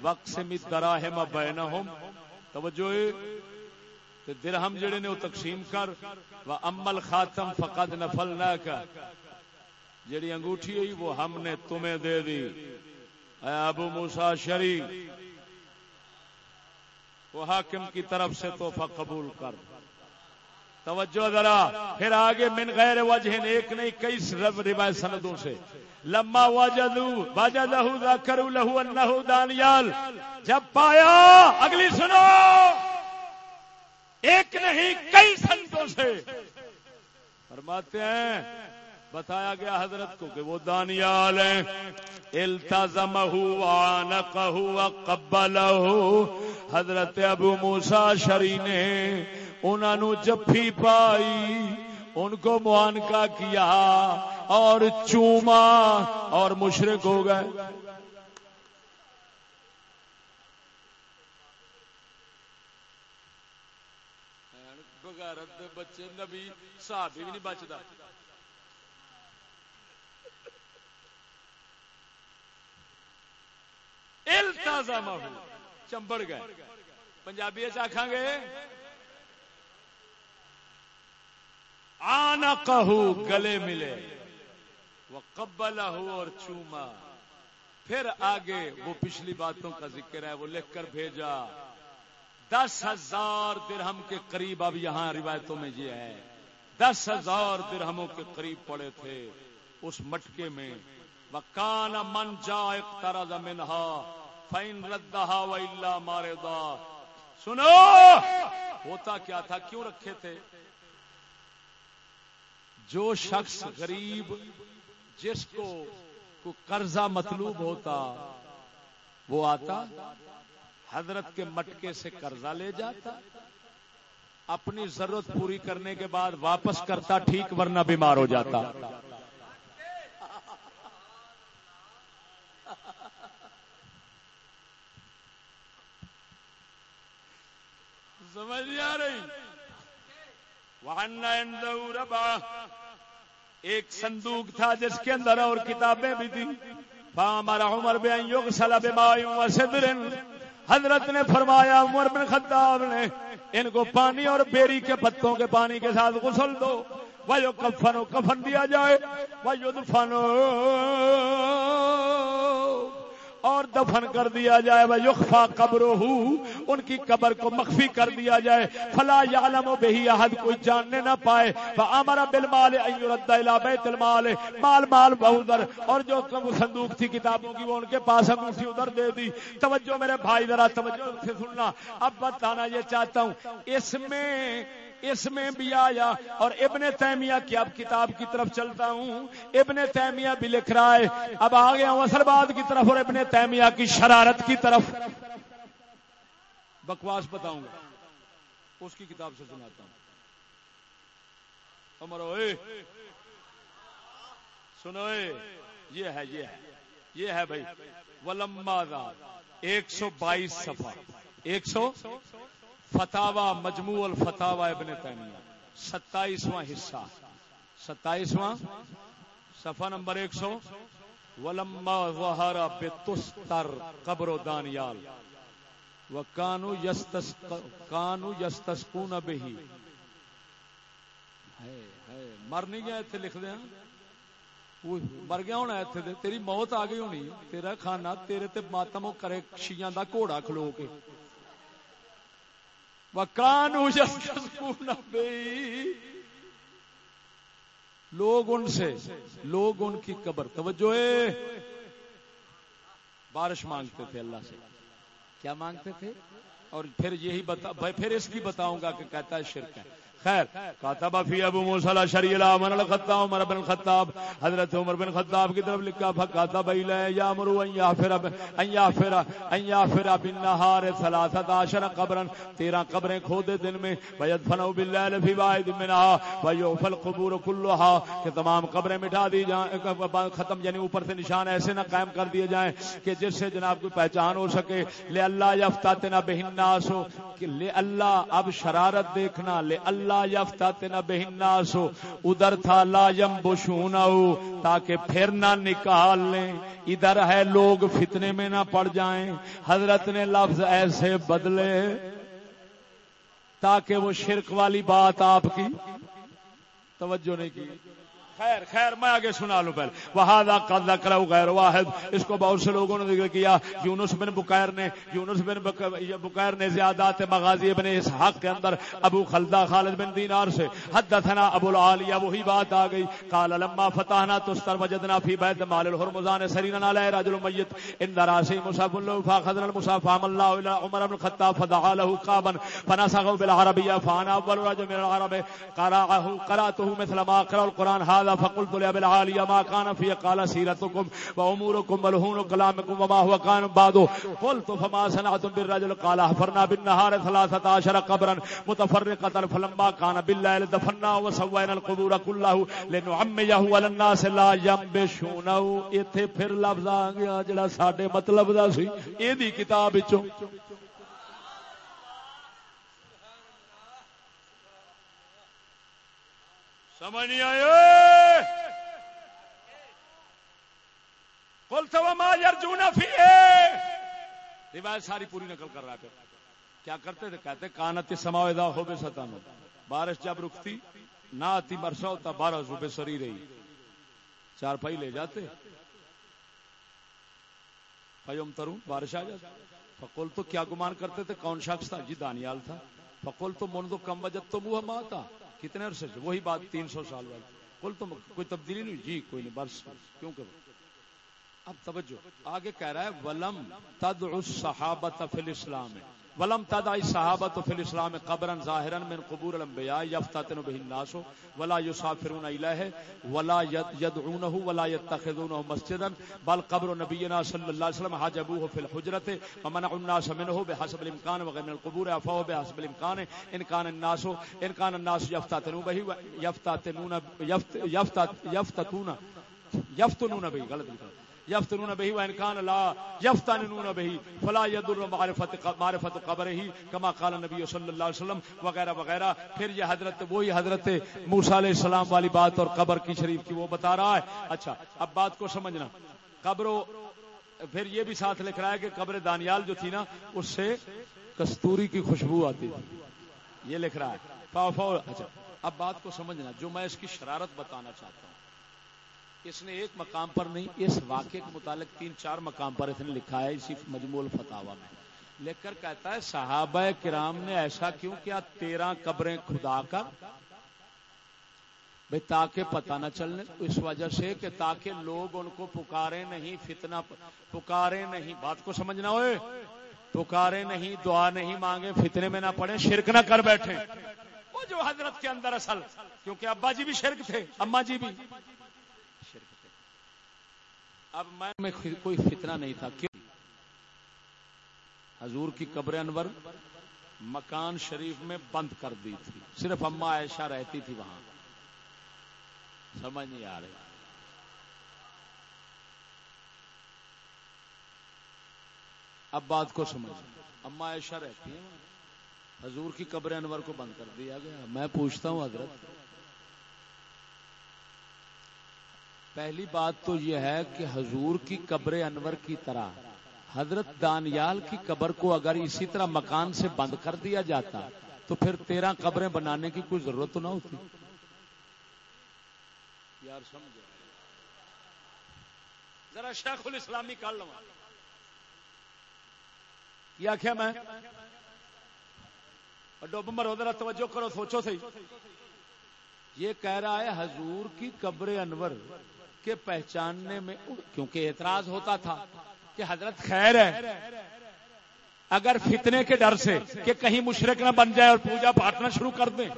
وقت سے مت دراہم بینہم۔ توجہ، تے درہم جڑے نے او تقسیم کر۔ وا امل خاتم فقد نفلنا کا جڑی انگوٹھی ہوئی، وہ ہم نے تمہیں دے دی۔ اے ابو موسی شری وہ حاکم کی طرف سے تحفہ قبول کر۔ توجہ ذرا، پھر آگے من غیر وجہ ایک نہیں، کئی روایت سندوں سے۔ لما وجدو وجدہ ذکروا له انه دانیال۔ جب پایا، اگلی سنو۔ ایک نہیں، کئی سندوں سے۔ فرماتے ہیں، بتایا گیا حضرت کو کہ وہ دانیال ہیں۔ التزمہ وعنقہ وقبلہ حضرت ابو موسیٰ شری نے انہوں جفی پائی، ان کو موانکا کیا اور چوما اور مشرق ہو گئے۔ بچے نبی صحابی بھی نہیں بچتا۔ چمبڑ گئے۔ پنجابی اچھا آخان گے آنا کہو گلے ملے۔ وہ قبل اور چوما۔ پھر آگے وہ پچھلی باتوں کا ذکر ہے، وہ لکھ کر بھیجا۔ دس ہزار درہم کے قریب، اب یہاں روایتوں میں یہ ہے۔ دس ہزار درہموں کے قریب پڑے تھے اس مٹکے میں۔ وکان من جا ایک تارا زمینہ فائن ردا و مارے دا سنو! ہوتا کیا تھا؟ کیوں رکھے تھے؟ جو شخص غریب جس کو کو قرضہ مطلوب ہوتا، وہ آتا، حضرت کے مٹکے سے قرضہ لے جاتا، اپنی ضرورت پوری کرنے کے بعد واپس کرتا، ٹھیک، ورنہ بیمار ہو جاتا۔ سمجھ آ رہی؟ ربا. ایک صندوق تھا جس کے اندر اور کتابیں بھی تھی ہمارا عمر بے یوگ سلا بے حضرت نے فرمایا، عمر بن خطاب نے، ان کو پانی اور بیری کے پتوں کے پانی کے ساتھ غسل دو. وہ کفن کفن دیا جائے. وہ فن اور دفن کر دیا جائے، وہ یقفا قبر ان کی قبر کو مخفی کر دیا جائے۔ فلا یعلم بہی احد، کوئی جاننے نہ پائے۔ ہمارا بل مال بیت المال۔ مال مال بہودر اور جو صندوق تھی کتابوں کی، وہ ان کے پاس ہم اسی ادھر دے دی۔ توجہ میرے بھائی، ذرا توجہ سے سننا۔ اب بتانا یہ چاہتا ہوں، اس میں اس میں بھی آیا اور ابن تیمیہ کی اب کتاب کی طرف چلتا ہوں۔ ابن تیمیہ بھی لکھ رہا ہے۔ اب آ گیا اصل بات کی طرف اور ابن تیمیہ کی شرارت کی طرف۔ بکواس بتاؤں گا۔ اس کی کتاب سے سناتا ہوں۔ امرو سنو یہ ہے یہ ہے۔ یہ ہے بھائی۔ ولما ایک سو بائیس سفا ایک سو؟ فتوا مجموع الفتاوا ابن تیمیہ، ستائیسواں حصہ۔ ستائیسواں، صفحہ نمبر ایک سو۔ ولما ظہر بتستر قبر و دانیال۔ وکانو یستس کانو یستسقون بہی۔ مر نہیں گیا اتنے لکھ دیا ہاں۔ مر گیا ہونا اتنے تیری موت آ گئی ہونی۔ تیرا کھانا تیرے تے ماتم کرے شیاں دا گھوڑا کھلو کے۔ لوگ ان سے لوگ ان کی قبر۔ توجہ بارش مانگتے تھے اللہ سے۔ کیا مانگتے تھے؟ اور پھر یہی بتا پھر اس کی بتاؤں گا کہ کہتا ہے شرک ہے۔ خیر. کاتب فی ابو موسی الاشری الامر الخطاب، عمر بن خطاب، حضرت عمر بن خطاب کی طرف لکھا، فکاتب الی یامر ان یغفر ان یغفر ان یغفر بالنهار 13 قبرا 13 قبریں کھودے دن میں ويدفنوا بالليل فی واحد منها ويوفى القبور كلها کہ تمام قبریں مٹا دی جائیں ختم یعنی اوپر سے نشان ایسے نہ قائم کر دیے جائیں کہ جس سے جناب کی پہچان ہو سکے۔ لے اللہ یفتاتنا بہ الناس کہ لے اللہ اب شرارت دیکھنا لے اللہ لا یفتاتنا بہناس ادھر تھا لا یم ہو تاکہ پھر نہ نکال لیں۔ ادھر ہے لوگ فتنے میں نہ پڑ جائیں۔ حضرت نے لفظ ایسے بدلے تاکہ وہ شرک والی بات آپ کی توجہ نہیں کی۔ خیر خیر، میں آگے سنا لوں پہلے۔ وہادا قد کرو غیر واحد۔ اس کو بہت سے لوگوں نے ذکر کیا۔ یونس بن بکیر نے، یونس بن بکیر نے زیادات مغازی ابن اسحاق کے اندر ابو خلدہ خالد بن دینار سے۔ حدثنا ابو العالیہ، وہی بات آ گئی۔ قال، لما فتحنا تستر وجدنا فی بیت مال الحرمزان سرین علی رجل میت۔ ان دراسی مصاف الله فاخذنا المصاف عم الله الى عمر بن الخطاب فدعا له قابا فنسخه بالعربيه فانا اول رجل من العرب، قرأه قراته مثل ما قرأ القران هذا قال فقلت لابي العاليه ما كان في قال سيرتكم واموركم ملهون كلامكم وما هو كان بعد قلت فما صنعتم بالرجل، قال حفرنا بالنهار 13 قبرا متفرقه فلما كان بالليل دفنا وسوينا القبور كله لنعميه وللناس لا ينبشونه ایتھے پھر لفظ آ گیا جڑا ساڈے مطلب دا سی اے دی کتاب وچوں۔ سمجھ نہیں آئے؟ کل تو ارجونا فی روایت ساری پوری نقل کر رہا ہے۔ کیا کرتے تھے؟ کہتے کانت سماویدا ہو بے ستانو۔ بارش جب رکتی، نہ آتی مرسا ہوتا، بارہ روپے سری رہی۔ چار پائی لے جاتے۔ فیوم ترو بارش آ جاتی۔ فکول تو کیا گمان کرتے تھے؟ کون شخص تھا؟ جی دانیال تھا۔ فکول تو من تو کم وجہ تو منہ ماں کتنے عرصے سے؟ وہی بات تین سو سال والی کل تو کوئی تبدیلی نہیں جی کوئی نہیں برس کیوں کرو اب توجہ، آگے کہہ رہا ہے، ولم تد صحابت فی الاسلام ولم تدعی صحابت فی الاسلام قبرا ظاہرا من قبور الانبیاء یفتتن به الناس ولا يسافرون الیہ ولا يدعونه ولا يتخذونه مسجدا، بل قبر نبینا صلی اللہ علیہ وسلم حجبوه فی الحجرۃ ومنع الناس منه بحسب الامکان وغیر القبور افوا بحسب الامکان ان كان الناس ان كان الناس يفتتنون به يفتتنون يفتتون يفتنون به، غلط. لکھا یفتنون بہی و انکان لا یفتنون بہی فلا یدر معرفت معرفت قبر ہی کما قال نبی صلی اللہ علیہ وسلم وغیرہ وغیرہ پھر یہ حضرت وہی حضرت موسی علیہ السلام والی بات اور قبر کی شریف کی وہ بتا رہا ہے اچھا اب بات کو سمجھنا قبر پھر یہ بھی ساتھ لکھ رہا ہے کہ قبر دانیال جو تھی نا، اس سے کستوری کی خوشبو آتی تھی۔ یہ لکھ رہا ہے۔ فاو فاو اچھا اب بات کو سمجھنا جو میں اس کی شرارت بتانا چاہتا ہوں۔ اس نے ایک مقام پر نہیں، اس واقعے کے متعلق تین چار مقام پر اس نے لکھا ہے، اسی مجمول فتح میں۔ لکھ کر کہتا ہے، صحابہ کرام نے ایسا کیوں کیا، تیرہ قبریں خدا کر بھائی تاکہ پتہ نہ چلنے، اس وجہ سے کہ تاکہ لوگ ان کو پکارے نہیں، فتنہ پکارے نہیں۔ بات کو سمجھنا ہوئے؟ پکارے نہیں، دعا نہیں مانگے، فتنے میں نہ پڑے، شرک نہ کر بیٹھے۔ وہ جو حضرت کے اندر اصل، کیونکہ ابا جی بھی شرک تھے اما جی بھی۔ اب میں کوئی فتنہ نہیں تھا، کیوں؟ حضور کی قبر انور مکان شریف میں بند کر دی تھی۔ صرف اما عائشہ رہتی تھی وہاں۔ سمجھ نہیں آ رہی۔ اب بات کو سمجھ۔ اما عائشہ رہتی ہے حضور کی قبر انور کو بند کر دیا گیا۔ میں پوچھتا ہوں حضرت پہلی بات تو یہ ہے کہ حضور کی قبر انور کی طرح حضرت دانیال کی قبر کو اگر اسی طرح مکان سے بند کر دیا جاتا تو پھر تیرہ قبریں بنانے کی کوئی ضرورت تو نہ ہوتی۔ یار سمجھو۔ ذرا شیخ الاسلامی کر لوں۔ کیا کیا میں؟ ڈب مرو ذرا توجہ کرو سوچو سی یہ کہہ رہا ہے حضور کی قبر انور کے پہچاننے میں کیونکہ اعتراض ہوتا تھا کہ حضرت خیر ہے اگر فتنے کے ڈر سے کہ کہیں مشرق نہ بن جائے اور پوجا پاٹنا شروع کر دیں۔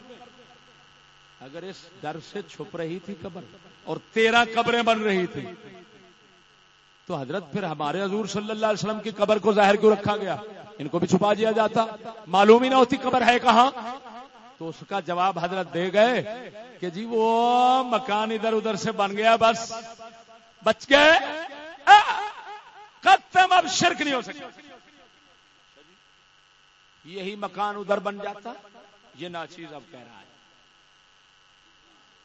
اگر اس ڈر سے چھپ رہی تھی قبر اور تیرہ قبریں بن رہی تھی تو حضرت پھر ہمارے حضور صلی اللہ علیہ وسلم کی قبر کو ظاہر کیوں رکھا گیا؟ ان کو بھی چھپا دیا جاتا۔ معلوم ہی نہ ہوتی قبر ہے کہاں۔ تو اس کا جواب حضرت دے گئے کہ جی وہ مکان ادھر ادھر سے بن گیا، بس۔ بچ گئے۔ ختم اب شرک نہیں ہو سکتا۔ یہی مکان ادھر بن جاتا۔ یہ ناچیز اب کہہ رہا ہے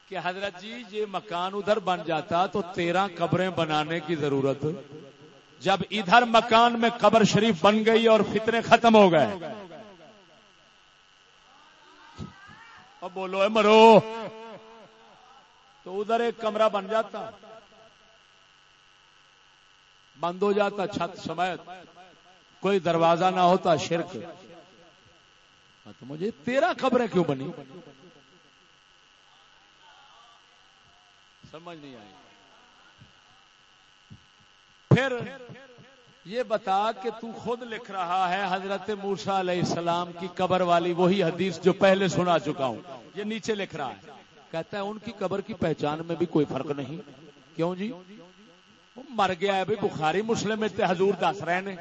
کہ حضرت جی یہ مکان ادھر بن جاتا تو تیرہ قبریں بنانے کی ضرورت۔ جب ادھر مکان میں قبر شریف بن گئی اور فتنے ختم ہو گئے۔ اب بولو، اے مرو، تو ادھر ایک کمرہ بن جاتا، بند ہو جاتا چھت سمیت، کوئی دروازہ نہ ہوتا شرک ہاں تو مجھے تیرہ خبریں کیوں بنی؟ سمجھ نہیں آئی۔ پھر یہ بتا کہ تو خود لکھ رہا ہے حضرت موسا علیہ السلام کی قبر والی وہی حدیث جو پہلے سنا چکا ہوں۔ یہ نیچے لکھ رہا ہے۔ کہتا ہے ان کی قبر کی پہچان میں بھی کوئی فرق نہیں۔ کیوں جی؟ وہ مر گیا ہے بھائی بخاری مسلم حضور دس رہے نے۔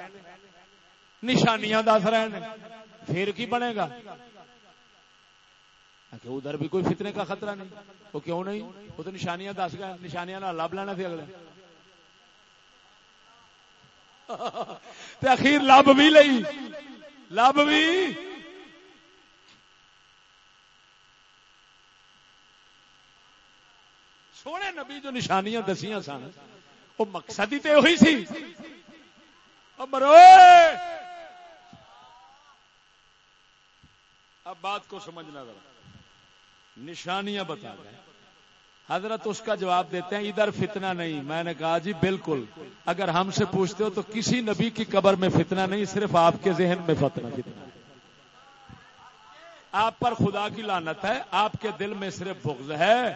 نشانیاں دس رہے نے۔ پھر کی بنے گا؟ کہ ادھر بھی کوئی فتنے کا خطرہ نہیں۔ وہ کیوں نہیں؟ وہ تو نشانیاں دس گئے۔ نشانیاں نہ لب لینا تھی اگلے۔ اخیر لب بھی لئی۔ لب بھی۔ سونے نبی جو نشانیاں دسیاں سن، وہ مقصد ہی تو وہی سی مرو۔ اب بات کو سمجھنا ذرا۔ نشانیاں بتا گئے حضرت اس کا جواب دیتے ہیں، ادھر فتنہ نہیں۔ میں نے کہا جی بالکل۔ اگر ہم سے پوچھتے ہو تو کسی نبی کی قبر میں فتنہ نہیں، صرف آپ کے ذہن میں فتنہ۔ فتنہ آپ پر خدا کی لانت ہے، آپ کے دل میں صرف بغض ہے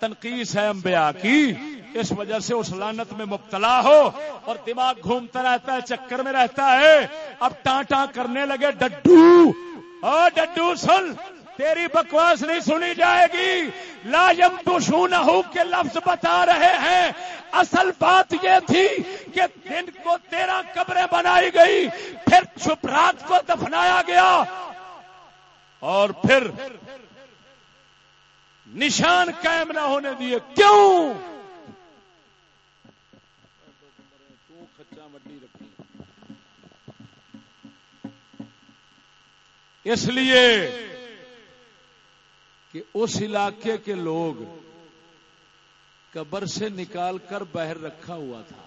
تنقید ہے انبیاء کی۔ اس وجہ سے اس لانت میں مبتلا ہو اور دماغ گھومتا رہتا ہے، چکر میں رہتا ہے۔ اب ٹانٹا کرنے لگے، ڈڈو۔ او ڈڈو سن۔ تیری بکواس نہیں سنی جائے گی۔ لا یم تو کے لفظ بتا رہے ہیں۔ اصل بات یہ تھی کہ دن کو تیرہ قبریں بنائی گئی، پھر چھپ رات کو دفنایا گیا۔ اور پھر نشان قائم نہ ہونے دیے۔ کیوں؟ اس لیے کہ اس علاقے کے لوگ قبر سے نکال کر باہر رکھا ہوا تھا۔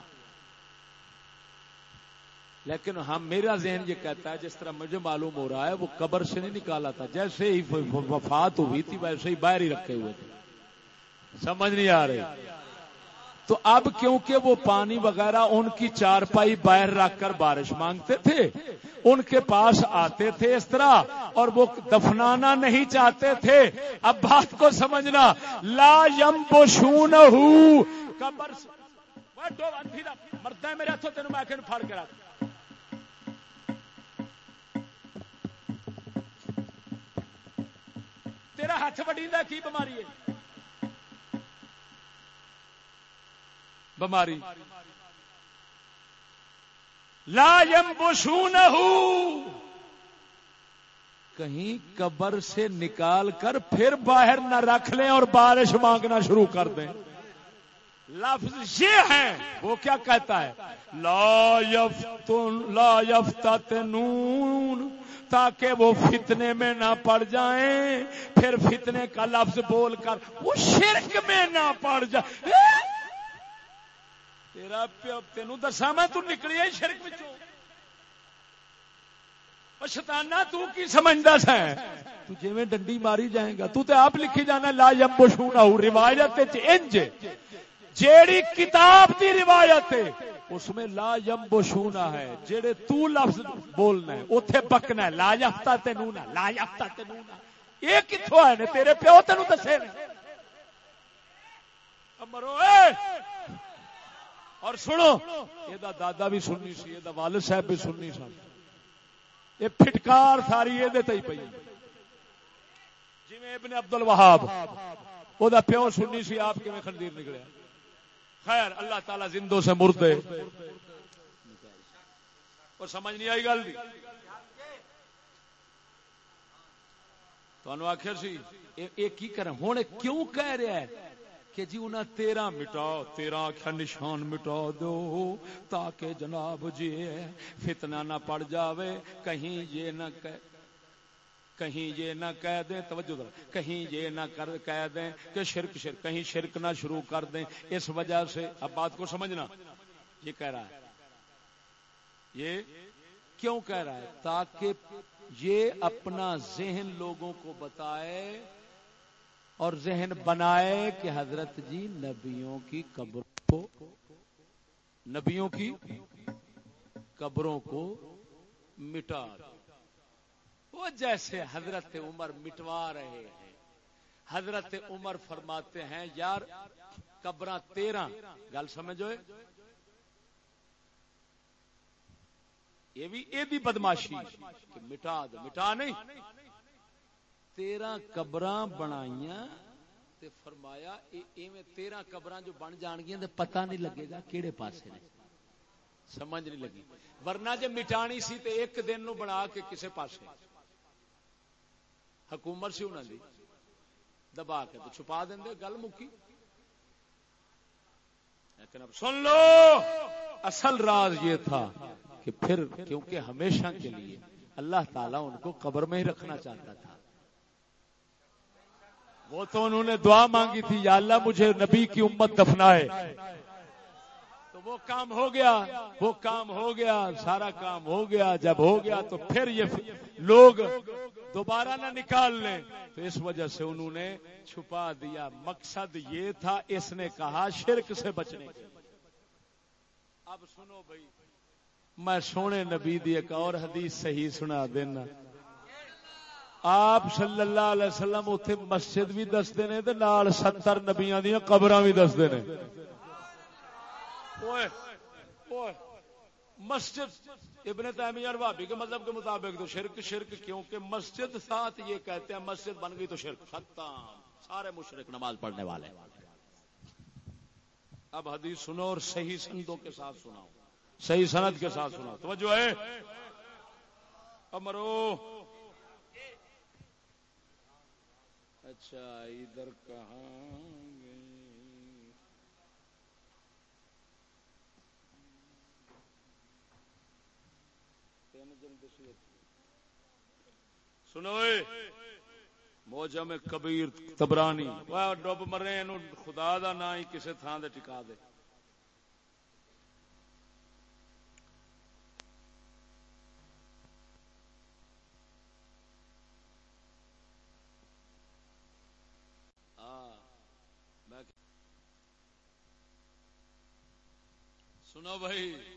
لیکن ہم میرا ذہن یہ کہتا ہے، جس طرح مجھے معلوم ہو رہا ہے، وہ قبر سے نہیں نکالا تھا۔ جیسے ہی وفات ہوئی تھی، ویسے ہی باہر ہی رکھے ہوئے تھے۔ سمجھ نہیں آ رہی۔ تو اب کیونکہ وہ پانی وغیرہ ان کی چار پائی باہر رکھ کر بارش مانگتے تھے، ان کے پاس آتے تھے اس طرح، اور وہ دفنانا نہیں چاہتے تھے۔ اب بات کو سمجھنا، لا یم بوشون مرتا ہے میرے ہاتھوں تین میں پھڑ کے رکھ۔ تیرا ہاتھ وڈی کی بماری ہے؟ بماری۔ لا یم کہیں قبر سے نکال کر پھر باہر نہ رکھ لیں اور بارش مانگنا شروع کر دیں۔ لفظ یہ ہے وہ کیا کہتا ہے؟ لا یفت لا یفت تاکہ وہ فتنے میں نہ پڑ جائیں۔ پھر فتنے کا لفظ بول کر وہ شرک میں نہ پڑ جائے تیرا پیو تین دسا میں تو نکلی ہے شرک شتانا تو کی سمجھتا سا تو جی میں ڈنڈی ماری جائے گا، تو تے آپ لکھی جانا لا جم بشونا روایت انج۔ جیڑی کتاب دی روایت ہے، اس میں لا یم بشونا ہے، جیڑے تو لفظ بولنا ہے، اوتھے بکنا ہے، لا یفتا تینونا لا یفتا تینونا یہ کتوں آئے نے؟ تیرے پیو تینوں دسے نے۔ مرو اے اور سنو، یہ دادا بھی سننی سی، یہ والد صاحب بھی سننی سن۔ یہ پھٹکار ساری یہ پی جی ابن ابد الوہاب وہ پیو سننی سی، آپ کی خندیر نکلے؟ خیر، اللہ تعالی زندوں سے مردے۔ اور سمجھ نہیں آئی گل تو آخر سی یہ کی کریں ہوں کیوں کہہ رہا ہے؟ کہ جی انہیں تیرا مٹا، تیرا آخیا نشان مٹا دو تاکہ جناب جی فتنہ نہ پڑ جاوے، کہیں یہ نہ کہ، کہیں یہ نہ کہہ دیں، توجہ در کہیں یہ نہ کر، کہہ دیں کہ شرک شرک، کہیں شرک نہ شروع کر دیں۔ اس وجہ سے اب بات کو سمجھنا۔ یہ کہہ رہا ہے۔ یہ کیوں کہہ رہا ہے؟ تاکہ یہ اپنا ذہن لوگوں کو بتائے اور ذہن بنائے کہ حضرت جی نبیوں کی قبروں کو، نبیوں کی قبروں کو مٹا وہ جیسے حضرت عمر مٹوا رہے ہیں۔ حضرت عمر فرماتے ہیں، یار قبر تیرہ گل سمجھو یہ بھی یہ بھی بدماشی مٹا دو۔ مٹا نہیں۔ تیرہ قبر بنایا فرمایا تیرہ قبر جو بن جان گیا پتہ نہیں لگے گا کہڑے پاسے نے۔ سمجھ نہیں لگی۔ ورنہ جی مٹانی سی تے ایک دن نو بنا کے کسے پاسے۔ حکومت سی انہوں دی۔ دبا کے تو چھپا دیں گل مکی۔ لیکن اب سن لو، اصل راز یہ تھا کہ پھر کیونکہ ہمیشہ کے لیے اللہ تعالیٰ ان کو قبر میں ہی رکھنا چاہتا تھا۔ وہ تو انہوں نے دعا مانگی تھی، یا اللہ مجھے نبی کی امت دفنائے۔ تو وہ کام ہو گیا، وہ کام ہو گیا، سارا کام ہو گیا۔ جب ہو گیا تو پھر یہ لوگ دوبارہ نہ نکال لیں۔ تو اس وجہ سے انہوں نے چھپا دیا۔ مقصد یہ تھا، اس نے کہا شرک سے بچنے اب سنو بھائی، میں سونے نبی دی ایک اور حدیث صحیح سنا دینا۔ آپ صلی اللہ علیہ وسلم اتے مسجد بھی دستے نے نال ستر نبیا دیا قبر بھی دستے نے۔ مسجد، ابن تیمیہ اور بھابی کے مذہب کے مطابق تو شرک شرک کیونکہ مسجد ساتھ یہ کہتے ہیں، مسجد بن گئی تو شرک۔ ختم۔ سارے مشرک نماز پڑھنے والے اب حدیث سنو اور صحیح سندوں کے ساتھ سناؤ۔ صحیح سند کے ساتھ سناؤ۔ توجہ ہے؟ امرو اچھا ادھر کہاں سنو موجہ میں کبیر تبرانی۔ ڈب مرے خدا دا نا ہی کسی تھان دے ٹکا دے۔ سنو بھائی۔